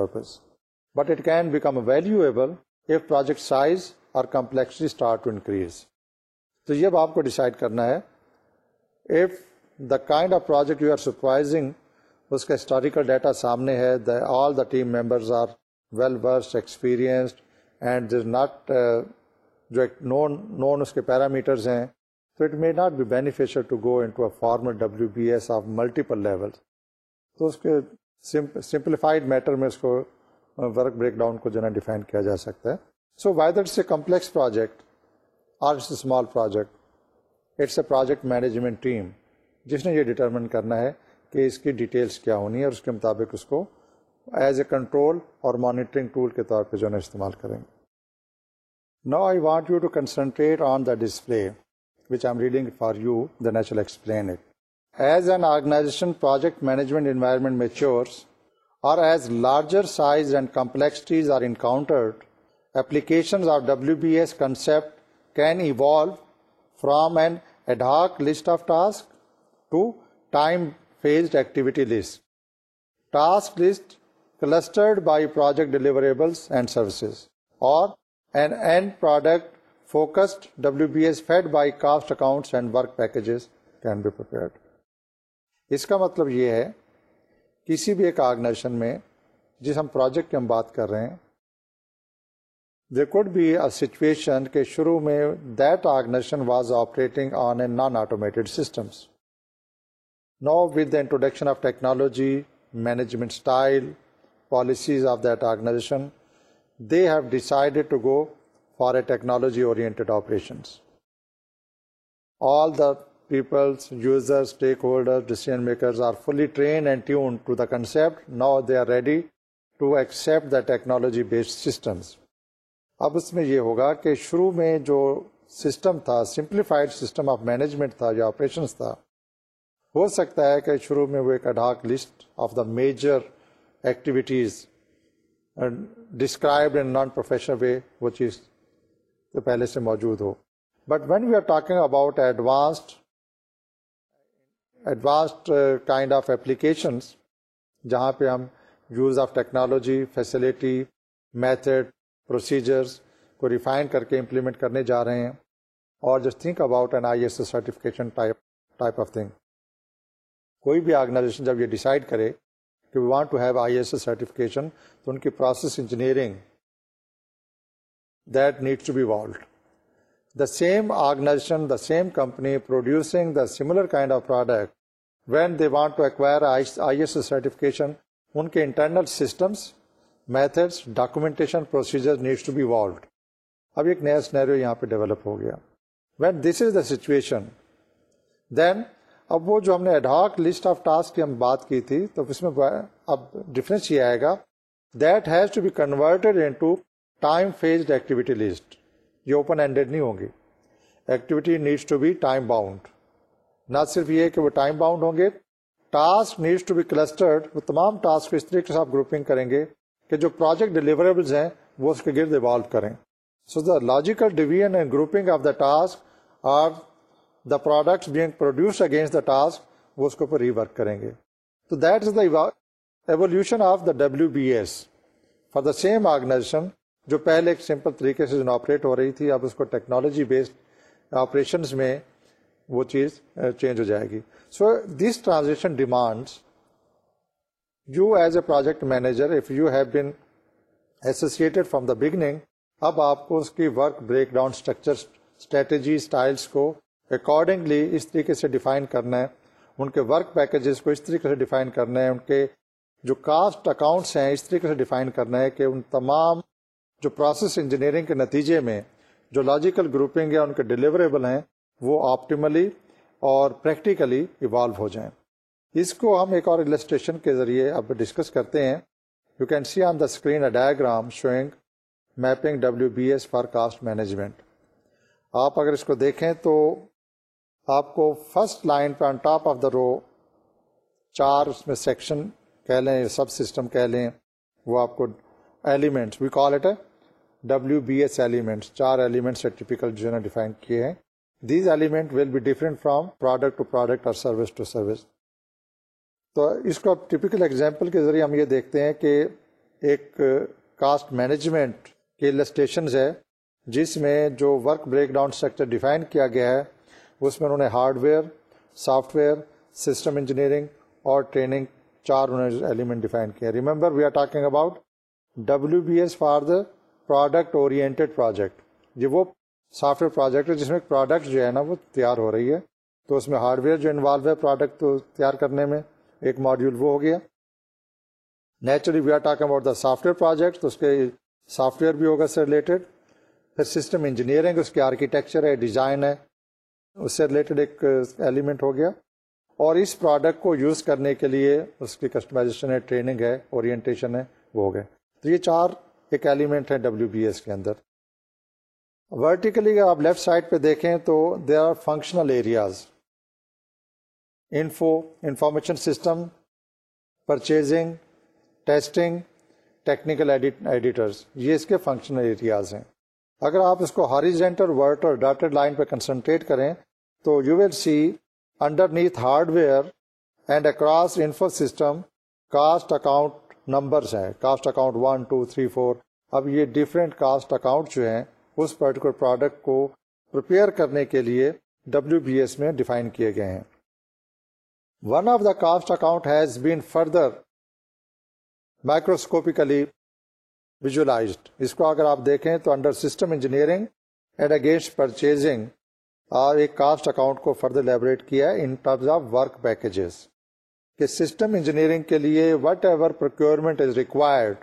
اور کمپلیکسٹی اسٹارٹ ٹو انکریز تو یہ اب آپ کو ڈیسائڈ کرنا ہے if the kind of project you are surprising اس کا ہسٹوریکل ڈیٹا سامنے ہے the all the team members are well versed experienced and this not جو نون نون اس کے پیرامیٹرز ہیں تو it may not be beneficial formal W B S of multiple level تو اس کے سمپلیفائڈ میٹر میں اس کو ورک بریک ڈاؤن کو جو ہے نا ڈیفائن کیا جا سکتا ہے so us a complex project or small project it's a project management team جس نے یہ ڈٹرمن کرنا ہے کہ اس کی ڈیٹیلس کیا ہونی ہے اور اس کے مطابق اس کو ایز اے کنٹرول اور مانیٹرنگ ٹول کے طور پہ جو ہے استعمال کریں گے نا I want you to concentrate on the display which I am reading for you explain it as an organization project management environment اور as larger size and complexities are encountered application of W be S concept can evolve from an ad hoc list of task to time phase activity list task list clustered by project deliverables services اور اس کا مطلب یہ ہے کسی بھی ایک آرگنیزیشن میں جس ہم پروجیکٹ کی ہم بات کر رہے ہیں دیکبیشن کے شروع میں that organization was operating on a non automated systems stakeholders, decision introduction of technology management style policies of that organization they have are to go accept the technology based systems. اب اس میں یہ ہوگا کہ شروع میں جو سسٹم تھا سمپلیفائڈ سسٹم آف مینجمنٹ تھا جو آپریشنس تھا ہو سکتا ہے کہ شروع میں وہ ایک ad hoc list of the major activities describe in non professional way وہ چیز پہلے سے موجود ہو but when we are talking about advanced advanced kind of applications جہاں پہ ہم use of technology facility method procedures کو ریفائن کر کے امپلیمنٹ کرنے جا رہے ہیں اور just think about an I S certification type of thing کوئی بھی آرگنائزیشن جب یہ ڈیسائڈ کرے کہ we want to have I S certification تو ان کی process engineering that needs to be the same organization the same company producing the similar kind of product when they want to acquire I S S certification ان کے internal systems methods documentation procedure needs to be valued اب ایک نیا سنیرو یہاں پہ ڈیولپ ہو گیا when this is the situation then اب وہ جو ہم نے ایڈاک لسٹ آف ٹاسک کی ہم بات کی تھی تو اس میں اب ڈفرینس یہ آئے گا that has to be converted activity list یہ اوپن ہینڈیڈ نہیں ہوں گی activity needs to be time bound نہ صرف یہ کہ وہ ٹائم باؤنڈ ہوں گے task needs to be clustered وہ تمام ٹاسک اس طریقے سے آپ گروپنگ کریں گے کہ جو پروجیکٹ ڈلیوریبلز ہیں وہ اس کے گرد ایوالو کریں so the logical division and grouping of the task are the product being produce against the task وہ اس کے اوپر ریورک کریں گے تو that is the evolution of the W be S for the same organization جو پہلے ایک سمپل طریقے سے آپریٹ ہو رہی تھی اب اس کو ٹیکنالوجی بیسڈ آپریشن میں وہ چیز چینج ہو جائے گی so this transaction demands you as a project manager if you have been associated from the beginning اب آپ کو اس کی work break down structure strategy styles کو اکارڈنگلی اس طریقے سے ڈیفائن کرنا ہے ان کے ورک پیکیجز کو اس طریقے سے ڈیفائن کرنا ہے ان کے جو کاسٹ اکاؤنٹس ہیں اس طریقے سے ڈیفائن کرنا ہے کہ ان تمام جو پروسیس انجینئرنگ کے نتیجے میں جو لاجیکل گروپنگ یا ان کے ڈیلیوریبل ہیں وہ آپٹیملی اور پریکٹیکلی ایوالو ہو جائیں اس کو ہم ایک اور السٹریشن کے ذریعے اب ڈسکس کرتے ہیں you can see on the screen a diagram showing mapping W B S for cost management آپ اگر اس کو دیکھیں تو آپ کو فرسٹ لائن پہ on top of the row چار اس میں سیکشن کہہ لیں سب سسٹم کہہ لیں وہ آپ کو elements we call it a W be S elements چار ایلیمنٹس ٹیپیکل جو ہے نا ڈیفائن کیے ہیں these element will be different from product to product اور سروس ٹو سروس تو اس کو آپ ٹیپیکل ایگزامپل کے ذریعے ہم یہ دیکھتے ہیں کہ ایک کاسٹ مینجمنٹ کے لسٹیشنز ہے جس میں جو work break down structure define کیا گیا ہے اس میں انہوں نے hardware software system engineering اور ٹریننگ چار انہوں نے ایلیمنٹ ڈیفائن کیا remember we are talking about W be S for the product oriented project یہ وہ سافٹ ویئر پروجیکٹ ہے جس میں پروڈکٹ جو ہے نا وہ تیار ہو رہی ہے تو اس میں ہارڈ ویئر جو انوالو ہے پروڈکٹ تیار کرنے میں ایک ماڈیول وہ ہو گیا naturally we are talk about the software project اس کے سافٹ ویئر بھی ہوگا اس سے ریلیٹڈ پھر سسٹم انجینئرنگ اس کے آرکیٹیکچر ہے ڈیزائن ہے اس سے ریلیٹڈ ایک ایلیمنٹ uh, ہو گیا اور اس پروڈکٹ کو یوز کرنے کے لیے اس کی کسٹمائزیشن ہے ٹریننگ ہے اورینٹیشن ہے وہ ہو گئے تو یہ چار ایک ایلیمنٹ ہے ڈبلو بی ایس کے اندر ورٹیکلی آپ لیفٹ سائڈ پہ دیکھیں تو there are functional areas info information system purchasing testing technical editors یہ اس کے فنکشنل ایریاز ہیں اگر آپ اس کو ہاریزینٹل ورٹ اور ڈاٹڈ لائن پہ کنسنٹریٹ کریں تو you will see underneath hardware and across info system cost account numbers ہیں cost account one two three four اب یہ ڈفرینٹ کاسٹ اکاؤنٹ جو ہیں اس پرٹیکولر پروڈکٹ کو پرپیئر کرنے کے لیے ڈبلو بی ایس میں ڈیفائن کیے گئے ہیں one of the cost account has been further microscopically اس کو اگر آپ دیکھیں تو under system engineering and against purchasing اور ایک کاسٹ اکاؤنٹ کو فردر لیبوریٹ کیا ہے ان ٹرمز آف ورک کہ سسٹم انجینئرنگ کے لیے whatever procurement is required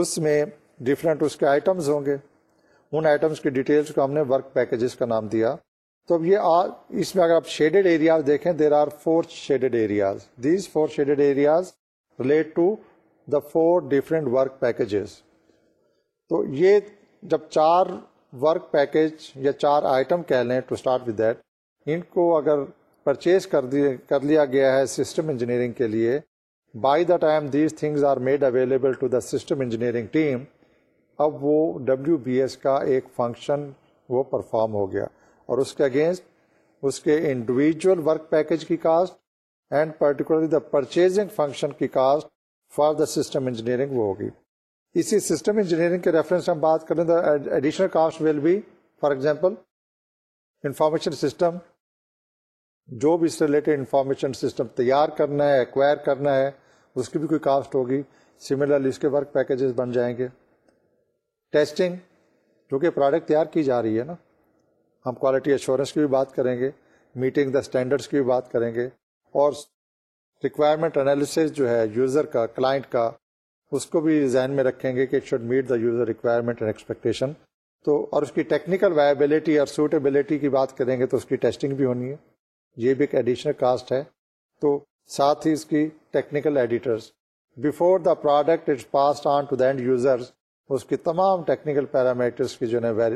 اس میں ڈفرینٹ اس کے آئٹمس ہوں گے ان آئٹمس کی ڈیٹیلس کو ہم نے ورک پیکجز کا نام دیا تو یہ اس میں اگر آپ شیڈیڈ ایریاز دیکھیں there are four shaded areas these four shaded areas relate to the four different work packages تو یہ جب چار ورک پیکیج یا چار آئٹم کہہ لیں ٹو اسٹارٹ ود دیٹ ان کو اگر پرچیز کر دی کر لیا گیا ہے سسٹم انجینئرنگ کے لیے by the time these things are made available to the system engineering team اب وہ ڈبلیو بی ایس کا ایک فنکشن وہ پرفارم ہو گیا اور اس کے اگینسٹ اس کے انڈیویجول ورک پیکیج کی cost and particularly the purchasing function کی cost for the system engineering وہ ہوگی اسی سسٹم انجینئرنگ کے ریفرنس ہم بات کریں تو additional cost will be for example information system جو بھی اس سے ریلیٹڈ انفارمیشن سسٹم تیار کرنا ہے ایکوائر کرنا ہے اس کی بھی کوئی کاسٹ ہوگی سملرلی اس کے ورک پیکیجز بن جائیں گے ٹیسٹنگ جو کہ پروڈکٹ تیار کی جا رہی ہے نا ہم کوالٹی ایشورنس کی بھی بات کریں گے میٹنگ دا اسٹینڈرڈس کی بھی بات کریں گے اور ریکوائرمنٹ انالیسز جو ہے یوزر کا کلائنٹ کا اس کو بھی ذہن میں رکھیں گے کہ it should meet the user requirement and expectation تو اور اس کی ٹیکنیکل وائبلٹی اور سوٹیبلٹی کی بات کریں گے تو اس کی ٹیسٹنگ بھی ہونی ہے یہ بھی ایک ایڈیشنل کاسٹ ہے تو ساتھ ہی اس کی technical editors before the product it's passed on to the end users اس کی تمام ٹیکنیکل پیرامیٹرس کی جو ہے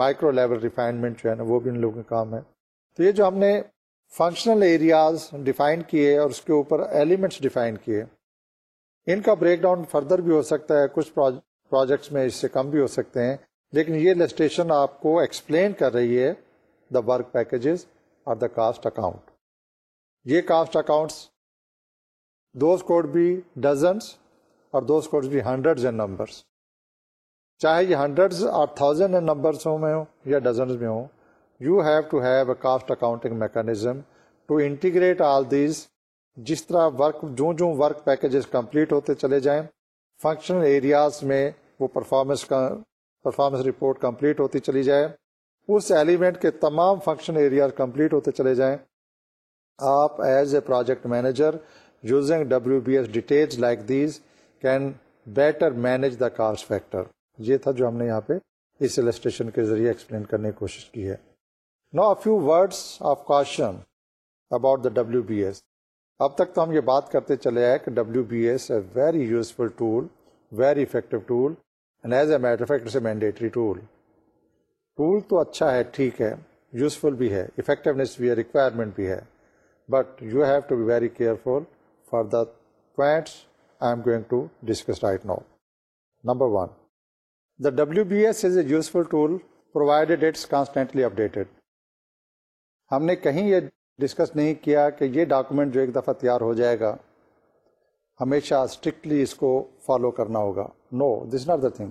مائکرو لیول ریفائنمنٹ جو ہے نا وہ بھی ان لوگوں کا کام ہے تو یہ جو ہم نے فنکشنل ایریاز ڈیفائن کیے اور اس کے اوپر ایلیمنٹس ڈیفائن کیے ان کا بریک ڈاؤن فردر بھی ہو سکتا ہے کچھ پروجیکٹس میں اس سے کم بھی ہو سکتے ہیں لیکن یہ لسٹیشن آپ کو ایکسپلین کر رہی ہے دا ورک پیکیجز اور دا کاسٹ اکاؤنٹ یہ کاسٹ اکاؤنٹس بھی ڈزنس اور کوڈ بھی ہنڈریڈز اینڈ نمبرس چاہے یہ ہنڈریڈز اور تھاؤزنڈ نمبرس میں ہوں یا ڈزنس میں ہوں you have to have a cost accounting mechanism to integrate all these جس طرح ورک جو جو ورک پیکیجز کمپلیٹ ہوتے چلے جائیں فنکشنل ایریاز میں وہ پرفارمنس کا پرفارمنس رپورٹ کمپلیٹ ہوتی چلی جائے اس ایلیمنٹ کے تمام فنکشن ایریاز کمپلیٹ ہوتے چلے جائیں آپ as a project manager using W be S detail like these can better manage the cost factor یہ تھا جو ہم نے یہاں پہ اس السٹریشن کے ذریعے ایکسپلین کرنے کی کوشش کی ہے now a few words of caution about the W be S اب تک تو ہم یہ بات کرتے چلے آئے کہ W be S a very useful tool very effective tool and as a matter mandatory tool tool تو اچھا ہے ٹھیک ہے یوزفل بھی ہے افیکٹونیس بھی ہے ریکوائرمنٹ بھی ہے but you have to be very careful for the points I am going to discuss right now number one the W be S is a useful tool provided it's constantly updated ہم نے کہیں یہ ڈسکس نہیں کیا کہ یہ ڈاکومنٹ جو ایک دفعہ تیار ہو جائے گا ہمیشہ اسٹرکٹلی اس کو فالو کرنا ہوگا no this not the thing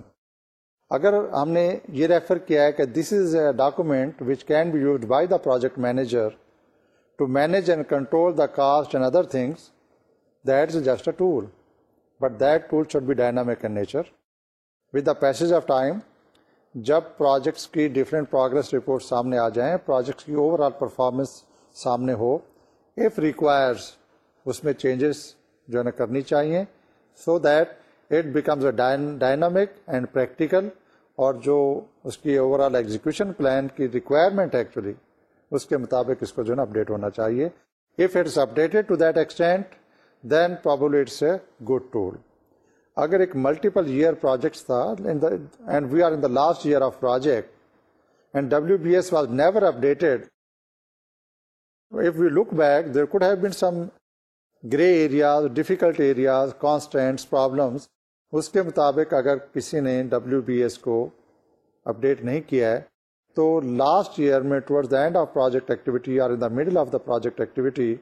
اگر ہم نے یہ ریفر کیا ہے کہ this is a document which can be used by the project manager to manage and control the cost and other things that is just a tool but that tool should be dynamic in nature with the pieces of time جب پروجیکٹس کی ڈفرینٹ پروگرس رپورٹ سامنے آ جائیں پروجیکٹس کی اوور آل پرفارمنس سامنے ہو اف ریکوائرز اس میں چینجز جو ہے نا کرنی چاہیے so that it becomes a dynamic and practical اور جو اس کی اوور آل ایگزیکشن پلان کی ریکوائرمنٹ ہے ایکچولی اس کے مطابق اس کو جو ہے نا اپڈیٹ ہونا چاہیے if it's updated to that extent then probably it's a good tool اگر ایک ملٹیپل ایئر پروجیکٹس تھا and we are in the last year of project and W be S was never updated if we look back, there could have been some gray areas, difficult areas, constraints, problems. اس کے مطابق اگر کسی نے ڈبلیو بی ایس کو اپڈیٹ نہیں کیا ہے تو لاسٹ ایئر میں towards the end of project activity اور in the middle of the project activity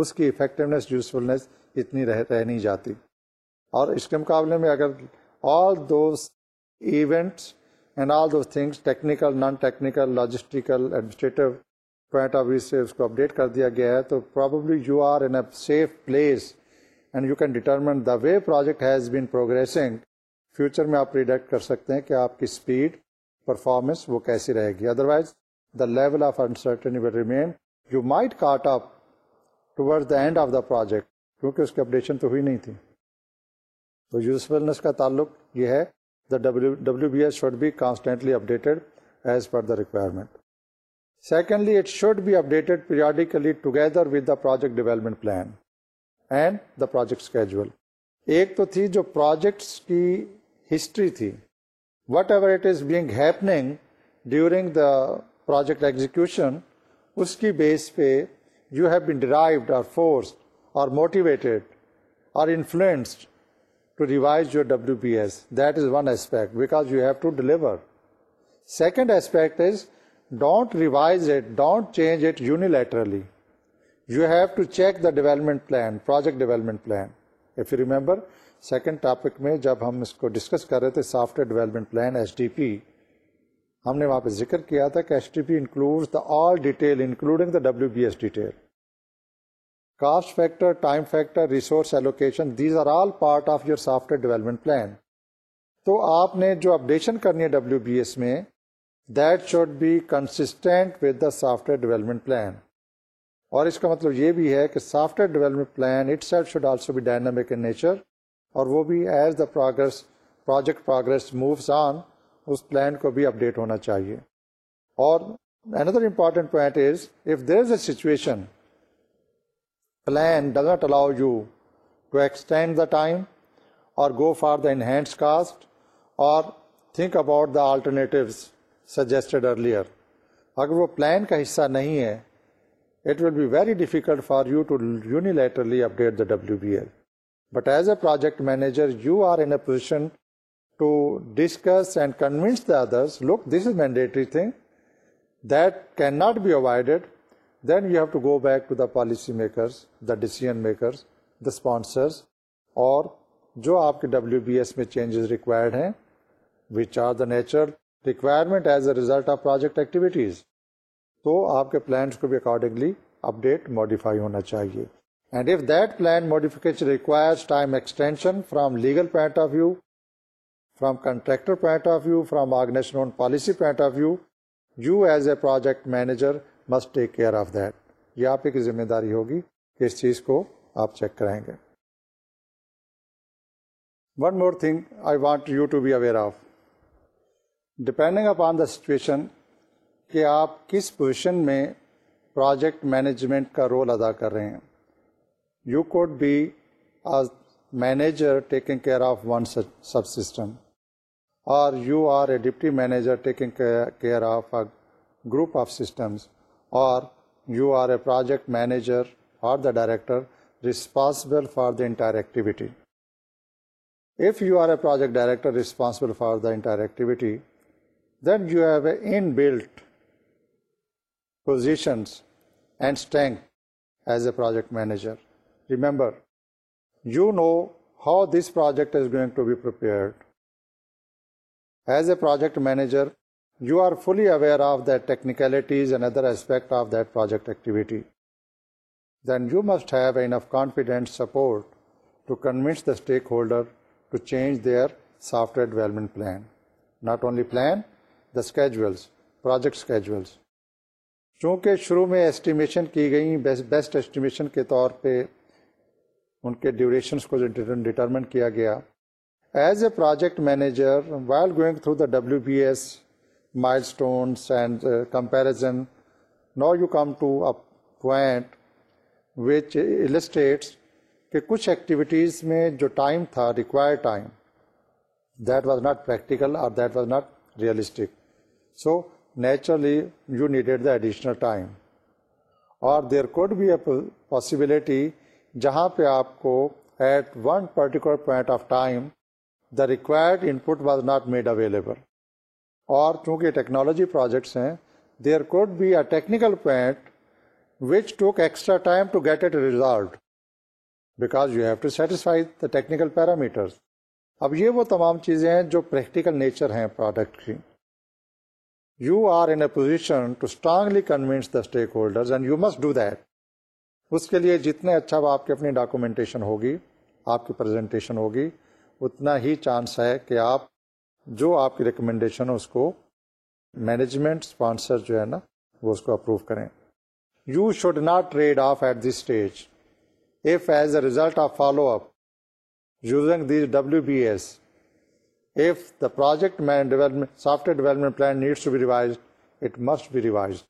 اس کی افیکٹونیس یوزفلنیس اتنی رہ رہ نہیں جاتی اور اس کے مقابلے میں اگر all those events and all those things technical non technical logistical administrative point of view سے اس کو اپڈیٹ کر دیا گیا ہے تو probably you are in safe place and you can determine the way project has been progressing future میں آپ پریڈکٹ کر سکتے ہیں کہ آپ کی اسپیڈ پرفارمنس وہ کیسی رہے گی otherwise the level of uncertainty will remain you might caught up to the end of the project کیونکہ اس کی اپڈیشن تو ہوئی نہیں تھی تو یوزفلنس کا تعلق یہ ہے the W be S should be constantly updated as per the requirement Secondly, it should be updated periodically together with the project development plan and the project schedule. ایک تو تھی جو پروجیکٹس کی ہسٹری تھی whatever it is being happening during the project execution اس کی بیس پہ یو ہیو بین ڈرائیوڈ اور فورسڈ اور موٹیویٹیڈ اور influenced to revise your W P S that is one aspect because you have to deliver second aspect is don't revise it don't change it unilaterally you have to check the development plan project development plan if you remember second topic میں جب ہم اس کو ڈسکس کر رہے تھے software development plan S D P ہم نے وہاں پہ ذکر کیا تھا کہ S D P include the all detail including the W be S detail cost factor time factor resource allocation these are all part of your software development plan تو آپ نے جو اپڈیشن کرنی ہے ڈبلو بی ایس میں that should be constant with the software development plan اور اس کا مطلب یہ بھی ہے کہ software development plan itself should also be dynamic in nature اور وہ بھی as the progress project progress moves on اس پلان کو بھی اپڈیٹ ہونا چاہیے اور اندر important point is if there is a situation plan does not allow you to extend the time اور go for the enhance cost اور think about the alternatives suggested earlier اگر وہ پلان کا حصہ نہیں ہے it will be very difficult for you to the update B L but as a project manager you are in position to discuss and convince the others look this is mandatory thing that can not be avoided then you have to go back to the policy the decision makers the sponsors اور جو آپ کے ڈبلو بی ایس میں چینجز ریکوائرڈ ہیں which are the nature requirement as a result of project activities تو آپ کے پلانس کو بھی اکارڈنگلی اپ ڈیٹ ماڈیفائی ہونا چاہیے and if that plan modification requires time extension from legal point of view from contractor point of view from organisation on policy point of view you as a project manager must take care of that یہ آپ کی ذمہ داری ہوگی کہ اس چیز کو آپ چیک کریں گے one more thing I want you to be aware of depending upon the situation کہ آپ کس پوزیشن میں پروجیکٹ مینجمنٹ کا رول ادا کر رہے ہیں you could be manager taking care of one subsystem or you are a deputy manager taking care of a group of systems or you are a project manager or the director responsible for the entire activity if you are a project director responsible for the entire activity Then you have an inbuilt positions and strength as a project manager. Remember, you know how this project is going to be prepared. As a project manager, you are fully aware of the technicalities and other aspects of that project activity. Then you must have enough confident support to convince the stakeholder to change their software development plan. Not only plan, the schedules project schedules چونکہ شروع میں ایسٹیمیشن کی گئیں بیسٹ ایسٹیمیشن کے طور پہ ان کے ڈیوریشنس کو ڈٹرمن کیا گیا as a project manager while going through the W be S milestones and comparison now you come to point which illustrates کہ کچھ ایکٹیویٹیز میں جو ٹائم تھا require time that was not practical اور that was not realistic. So naturally you needed the additional time اور there could be a possibility جہاں پہ آپ کو at one particular point of time the required in put was not made available اور چونکہ ٹیکنالوجی پروجیکٹس ہیں there could be a technical point which took extra time to get it result because you have to satisfy the technical parameters اب یہ وہ تمام چیزیں ہیں جو پریکٹیکل نیچر ہیں پروڈکٹ کی you are in a position to strongly convince the stakeholders and you must do that اس کے لیے جتنے اچھا آپ کی اپنی ڈاکومنٹیشن ہوگی آپ کی پریزنٹیشن ہوگی اتنا ہی چانس ہے کہ آپ جو آپ کی ریکمینڈیشن اس کو مینجمنٹ اسپانسر جو ہے نا وہ اس کو اپروو کریں you should not trade off at this stage if as a result of follow up using these W be S if the project meant software development plan needs must be revise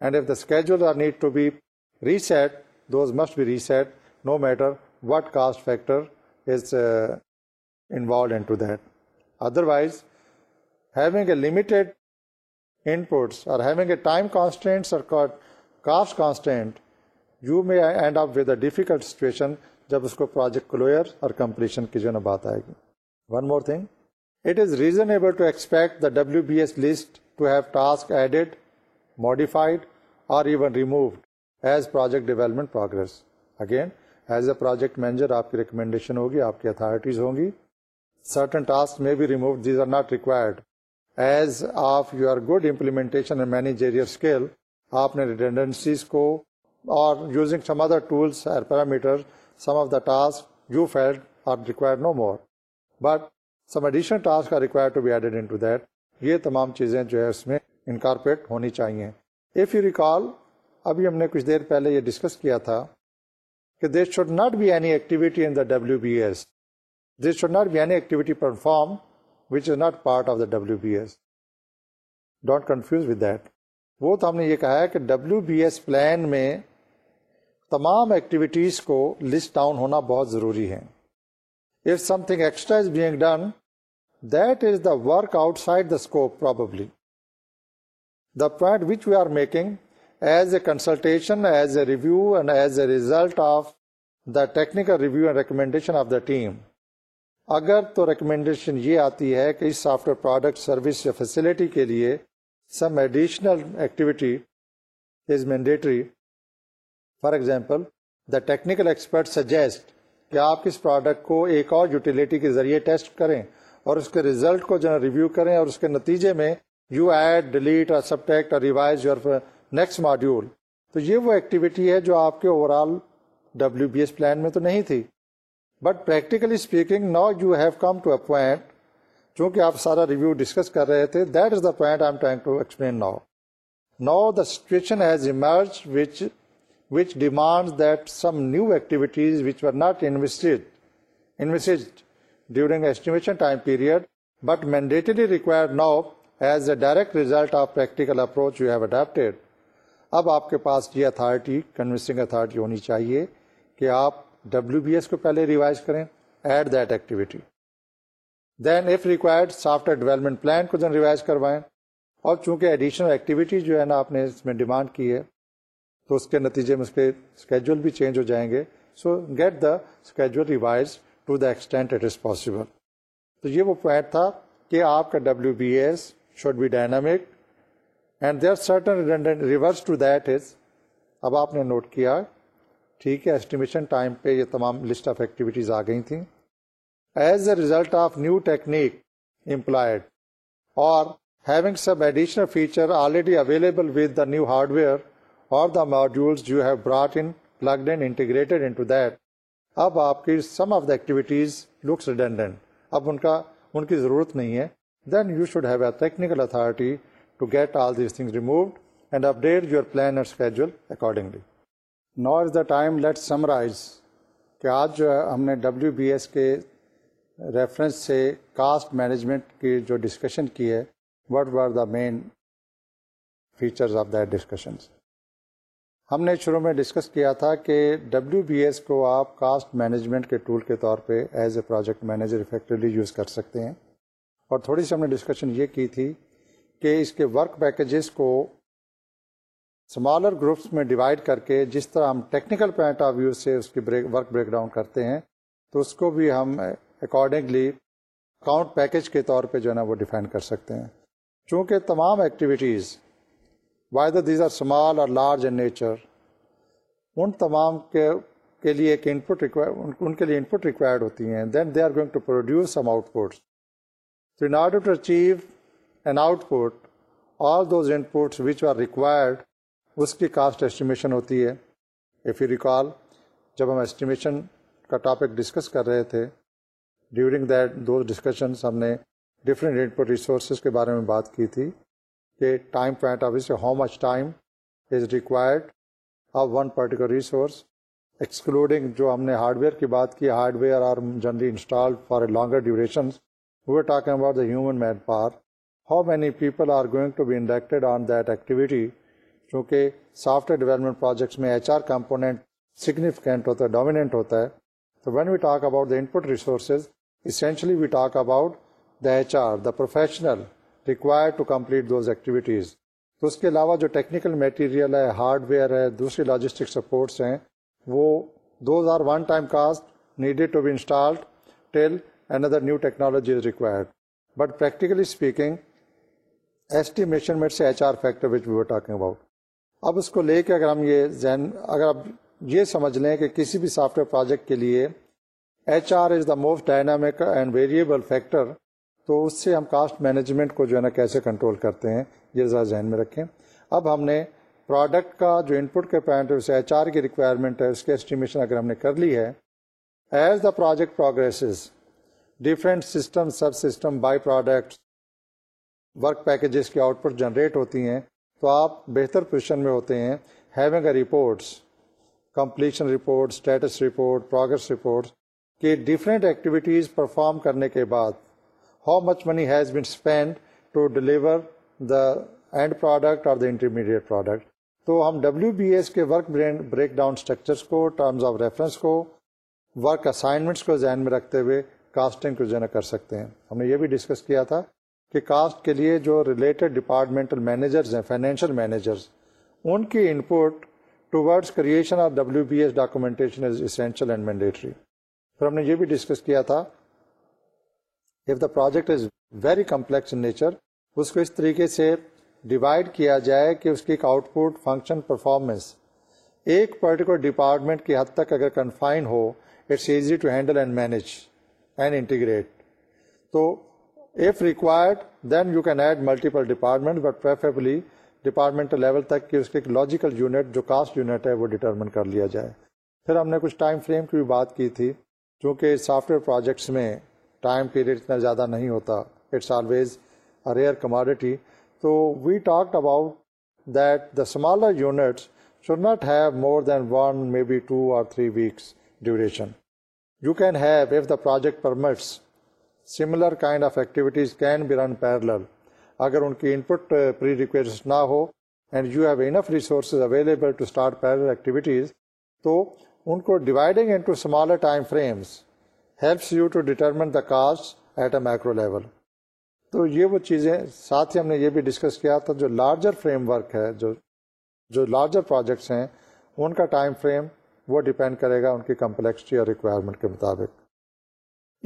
and if داڈل وٹ کاسٹ فیکٹر از انو ددروائز having a inputs a time constant cost constant you me and آپ ودا ڈیفیکلٹ سچویشن جب اس کو پروجیکٹ کلوئر اور کمپلیشن کی جو نا بات آئے گی one more thing it is reasonable to expect the W be S list to have task added modified اور even removed as project development progress again as a project manager آپ کی ریکمینڈیشن ہوگی آپ کی اتھارٹیز ہوں گی سرٹن ٹاسک میں بھی remove these are not required as of you are good implementation and مینیجیریئر آپ نے ریٹینڈنسیز کو اور using some other tools and parameter some of the task you field are require no more but some additional یہ تمام چیزیں جو ہے اس میں انکارپریٹ ہونی چاہیے ایف یو ریکال ابھی ہم نے کچھ دیر پہلے یہ ڈسکس کیا تھا کہ there should not be any activity in the W B S there should not be any activity perform which is not part of the W B S don't confuse with that وہ تو ہم نے یہ کہا ہے کہ ڈبلیو بی ایس پلان میں تمام ایکٹیویٹیز کو لسٹ ڈاؤن ہونا بہت ضروری ہے if something extra is being done that is the work outside the scope probably the point which we are making as a consultation as a review and as a result of the technical review and recommendation of the team اگر تو ریکمینڈیشن یہ آتی ہے کہ اس سافٹ ویئر پروڈکٹ سروس یا فیسلٹی کے لیے some additional activity is mandatory for example the technical expert suggest کہ آپ اس پروڈکٹ کو ایک اور یوٹیلیٹی کے ذریعے ٹیسٹ کریں اور اس کے ریزلٹ کو جو ریویو کریں اور اس کے نتیجے میں یو ایڈ ڈیلیٹ اور اور subtract revise your next module تو یہ وہ ایکٹیویٹی ہے جو آپ کے overall W be S plan میں تو نہیں تھی but practically speaking now you have come to a point چونکہ آپ سارا ریویو ڈسکس کر رہے تھے that is the point I am trying to explain now now the situation has emerge which which envisaged, that some new activities period are not required now as period but mandatory of direct result of practical approach اب آپ کے پاس یہ اتارٹی اتھارٹی ہونی چاہیے کہ آپ ڈبلو بی ایس کو پہلے ریوائز کریں at that activity then if required software development plan کو دین ریوائز کروائیں اور چونکہ ایڈیشنل ایکٹیویٹی جو ہے نا آپ نے اس میں ڈیمانڈ کی ہے تو اس کے نتیجے میں اس پہ اسکیجول بھی چینج ہو جائیں گے so get the schedule revise to the extent it is possible تو یہ وہ پوائنٹ تھا کہ آپ کا W be S should be dynamic and certain reverse to that is اب آپ نے نوٹ کیا ٹھیک ہے ایسٹیمیشن ٹائم پہ یہ تمام لسٹ آف ایکٹیویٹیز آ گئی تھیں as a result of new technique employed اور ہیونگ سب additional feature already available with the new hardware اور the have brought in in to that اب آپ کی some of the activities looks اب ان ان کا کی ضرورت نہیں ہے then you should have a technical authority to get all these thing removed and update your plan and schedule accordingly نا as the time let summarize کہ آج جو ہے ہم نے ڈبلیو بی ایس کے ریفرنس سے کاسٹ مینجمنٹ کی جو ڈسکشن کی ہے what were the main features of that discussions ہم نے شروع میں ڈسکس کیا تھا کہ ڈبلیو بی ایس کو آپ کاسٹ مینجمنٹ کے ٹول کے طور پہ as a project manager effectively use کر سکتے ہیں اور تھوڑی سی ہم نے ڈسکشن یہ کی تھی کہ اس کے ورک پیکیجز کو اسمالر گروپس میں ڈیوائڈ کر کے جس طرح ہم ٹیکنیکل پوائنٹ آف ویو سے اس کی بریک ورک بریک ڈاؤن کرتے ہیں تو اس کو بھی ہم اکارڈنگلی کاؤنٹ پیکیج کے طور پہ جو ہے نا وہ ڈیفائن کر سکتے ہیں چونکہ تمام ایکٹیویٹیز وائدہ دیز آر اسمال اور لارج ان نیچر ان تمام کے کے لیے ایک ان ریکوائر ان کے لیے ان پٹ ریکوائرڈ ہوتی ہیں then they are going to produce some out پٹس تو in order to achieve an output all those inputs which are required اس کی کاسٹ ایسٹیمیشن ہوتی ہے ایف یو ریکال جب ہم اسٹیمیشن کا ٹاپک ڈسکس کر رہے تھے ڈیورنگ دیٹ دو ڈسکشنس ہم نے ڈفرینٹ ان پٹ ریسورسز کے بارے میں بات کی تھی کہ time point of how much time is required of one particular resource excluding جو ہم نے ہارڈ ویئر کی بات کی hardware are generally install for a longer duration are talking about the human man power how many people are going to be inducted on that activity چونکہ سافٹ ویئر ڈیولپمنٹ پروجیکٹس میں ایچ آر کمپوننٹ سگنیفیکینٹ ہوتا ہے ڈومیننٹ ہوتا ہے تو when we talk about the input resources essentially we talk about the H R the professional require to complete those activities تو اس کے علاوہ جو ٹیکنیکل میٹیریل ہے ہارڈ ویئر ہے دوسری لاجسٹک سپورٹس ہیں وہ those are one time cost needed to be installed till اندر new technology is required but practically speaking میں سے H R factor which talking about اب اس کو لے کے اگر ہم یہ ذہن اگر آپ یہ سمجھ لیں کہ کسی بھی سافٹ ویئر پروجیکٹ کے لیے H R is the most dynamic and variable factor تو اس سے ہم کاسٹ مینجمنٹ کو جو ہے نا کیسے کنٹرول کرتے ہیں یہ ذرا ذہن میں رکھیں اب ہم نے پروڈکٹ کا جو ان پٹ کے پوائنٹ ہے اسے ایچ آر کی ریکوائرمنٹ ہے اس کی اسٹیمیشن اگر ہم نے کر لی ہے as the project progresses different system sub system by product work packages کی آؤٹ پٹ جنریٹ ہوتی ہیں تو آپ بہتر پوزیشن میں ہوتے ہیں having a reports completion report status report progress report کہ ڈفرینٹ ایکٹیویٹیز پرفارم کرنے کے بعد how much money has been spend to deliver the end product اور دا انٹرمیڈیٹ پروڈکٹ تو ہم ڈبلو بی ایس کے work brand break down structures کو ٹرمز آف ریفرنس کو ورک اسائنمنٹس کو ذہن میں رکھتے ہوئے کاسٹنگ کو جو ہے کر سکتے ہیں ہم نے یہ بھی ڈسکس کیا تھا کہ کاسٹ کے لیے جو ریلیٹڈ ڈپارٹمنٹل مینیجرز ہیں فائنینشیل مینیجرز ان کی input creation of W B S documentation is essential and mandatory پھر ہم نے یہ بھی ڈسکس کیا تھا if the project is very complex in nature اس کو اس طریقے سے ڈیوائڈ کیا جائے کہ اس کی ایک آؤٹ پٹ فنکشن پرفارمنس ایک پرٹیکولر ڈپارٹمنٹ کی حد تک اگر کنفائن ہو it's easy to handle and manage and integrate تو if required then you can add multiple department but preferably department level تک کہ اس کے لاجیکل یونٹ جو کاسٹ یونٹ ہے وہ ڈٹرمن کر لیا جائے پھر ہم نے کچھ ٹائم فریم کی بھی بات کی تھی چونکہ سافٹ ویئر پروجیکٹس میں ٹائم پیریڈ اتنا زیادہ نہیں ہوتا it's always a rare commodity تو we talk about that the smaller units should not have more than one may be two or three weeks duration you can have the project permits similar kind of activities can be run parallel اگر ان کی ان پٹ پری ریکویسٹ نہ ہو and you have enough resources available to start parallel activities تو ان کو dividing smaller time frames to determine the cost at a micro level تو یہ وہ چیزیں ساتھ ہی ہم نے یہ بھی ڈسکس کیا تھا جو لارجر فریم ورک ہے جو جو لارجر پروجیکٹس ہیں ان کا ٹائم فریم وہ ڈیپینڈ کرے گا ان کی کمپلیکسٹی اور ریکوائرمنٹ کے مطابق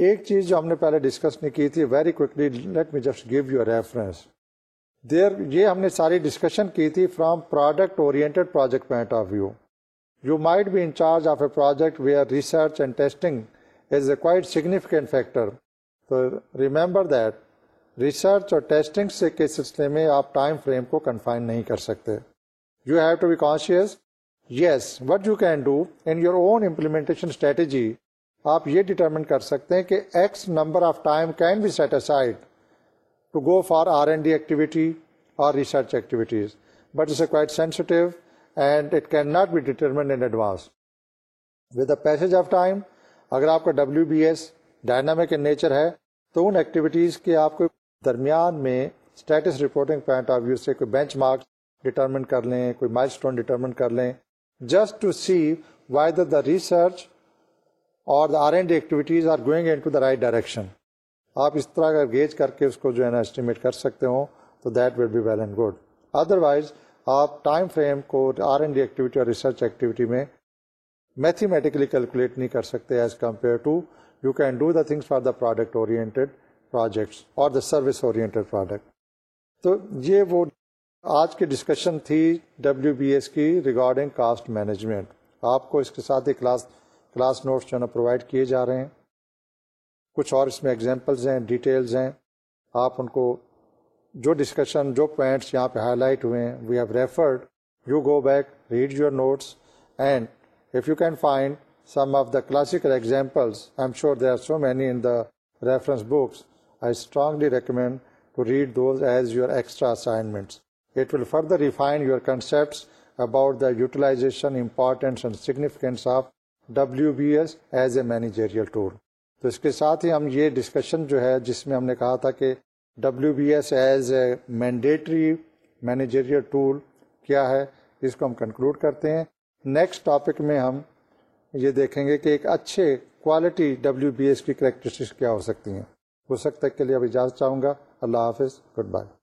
ایک چیز جو ہم نے پہلے ڈسکس نہیں کی تھی very quickly let me just give you reference there یہ ہم نے ساری ڈسکشن کی تھی from product oriented project point of view you be in charge of a project where research and testing is a quite significant factor تو ریمبر دیٹ ریسرچ اور ٹیسٹنگ کے سلسلے میں آپ ٹائم فریم کو کنفائن نہیں کر سکتے you have to be conscious yes what you can do in your own implementation strategy آپ یہ ڈیٹرمنٹ کر سکتے ہیں کہ X number of time can be satisfied to go for R N D activity اور research activities but it's a quite sensitive and it can not be determined in advance with the passage of time اگر آپ کا W be S dynamic in nature ہے تو ان ایکٹیویٹیز کے آپ کو درمیان میں status reporting point of view سے کوئی بینچ مارک ڈٹرمن کر لیں کوئی مائل اسٹون ڈٹرمن کر لیں just to see why the the research اور the the R R and activities going into right direction آپ اس طرح گیج کر کے اس کو جو ہے نا اسٹیمیٹ کر سکتے ہوں تو that will be well and good otherwise آپ ٹائم فریم کو آر اینڈ ایکٹیویٹی اور ریسرچ ایکٹیویٹی میں میتھمیٹیکلی کیلکولیٹ نہیں کر سکتے as compare to you can do the things for the product oriented projects اور دا سروس اورینٹیڈ پروڈکٹ تو یہ وہ آج کی ڈسکشن تھی ڈبلو بی ایس کی ریگارڈنگ کاسٹ مینجمنٹ آپ کو اس کے ساتھ ہی کلاس کلاس نوٹس جو ہے نا پرووائڈ کیے جا رہے ہیں کچھ اور اس میں ایگزامپلز ہیں ڈیٹیلز ہیں آپ ان کو جو ڈسکشن جو پوائنٹس یہاں پہ ہائی لائٹ ہوئے ہیں we have referred you go back read your notes and if you can find some of the classical examples I am sure they are so many Anas books I strongly recommend read those as your extra assignments it will further refine your concept about the utilization importance and significance of W be S as a managerial tool تو اس کے ساتھ ہی ہم یہ ڈسکشن جو ہے جس میں ہم نے کہا تھا کہ W B S as a mandatory managerial tool کیا ہے اس کو ہم کنکلوڈ کرتے ہیں نیکسٹ ٹاپک میں ہم یہ دیکھیں گے کہ ایک اچھے کوالٹی ڈبلیو بی ایس کی کریکٹرسٹکس کیا ہو سکتی ہیں ہو سکتا ہے کے لیے اب اجازت چاہوں گا اللہ حافظ گڈ بائے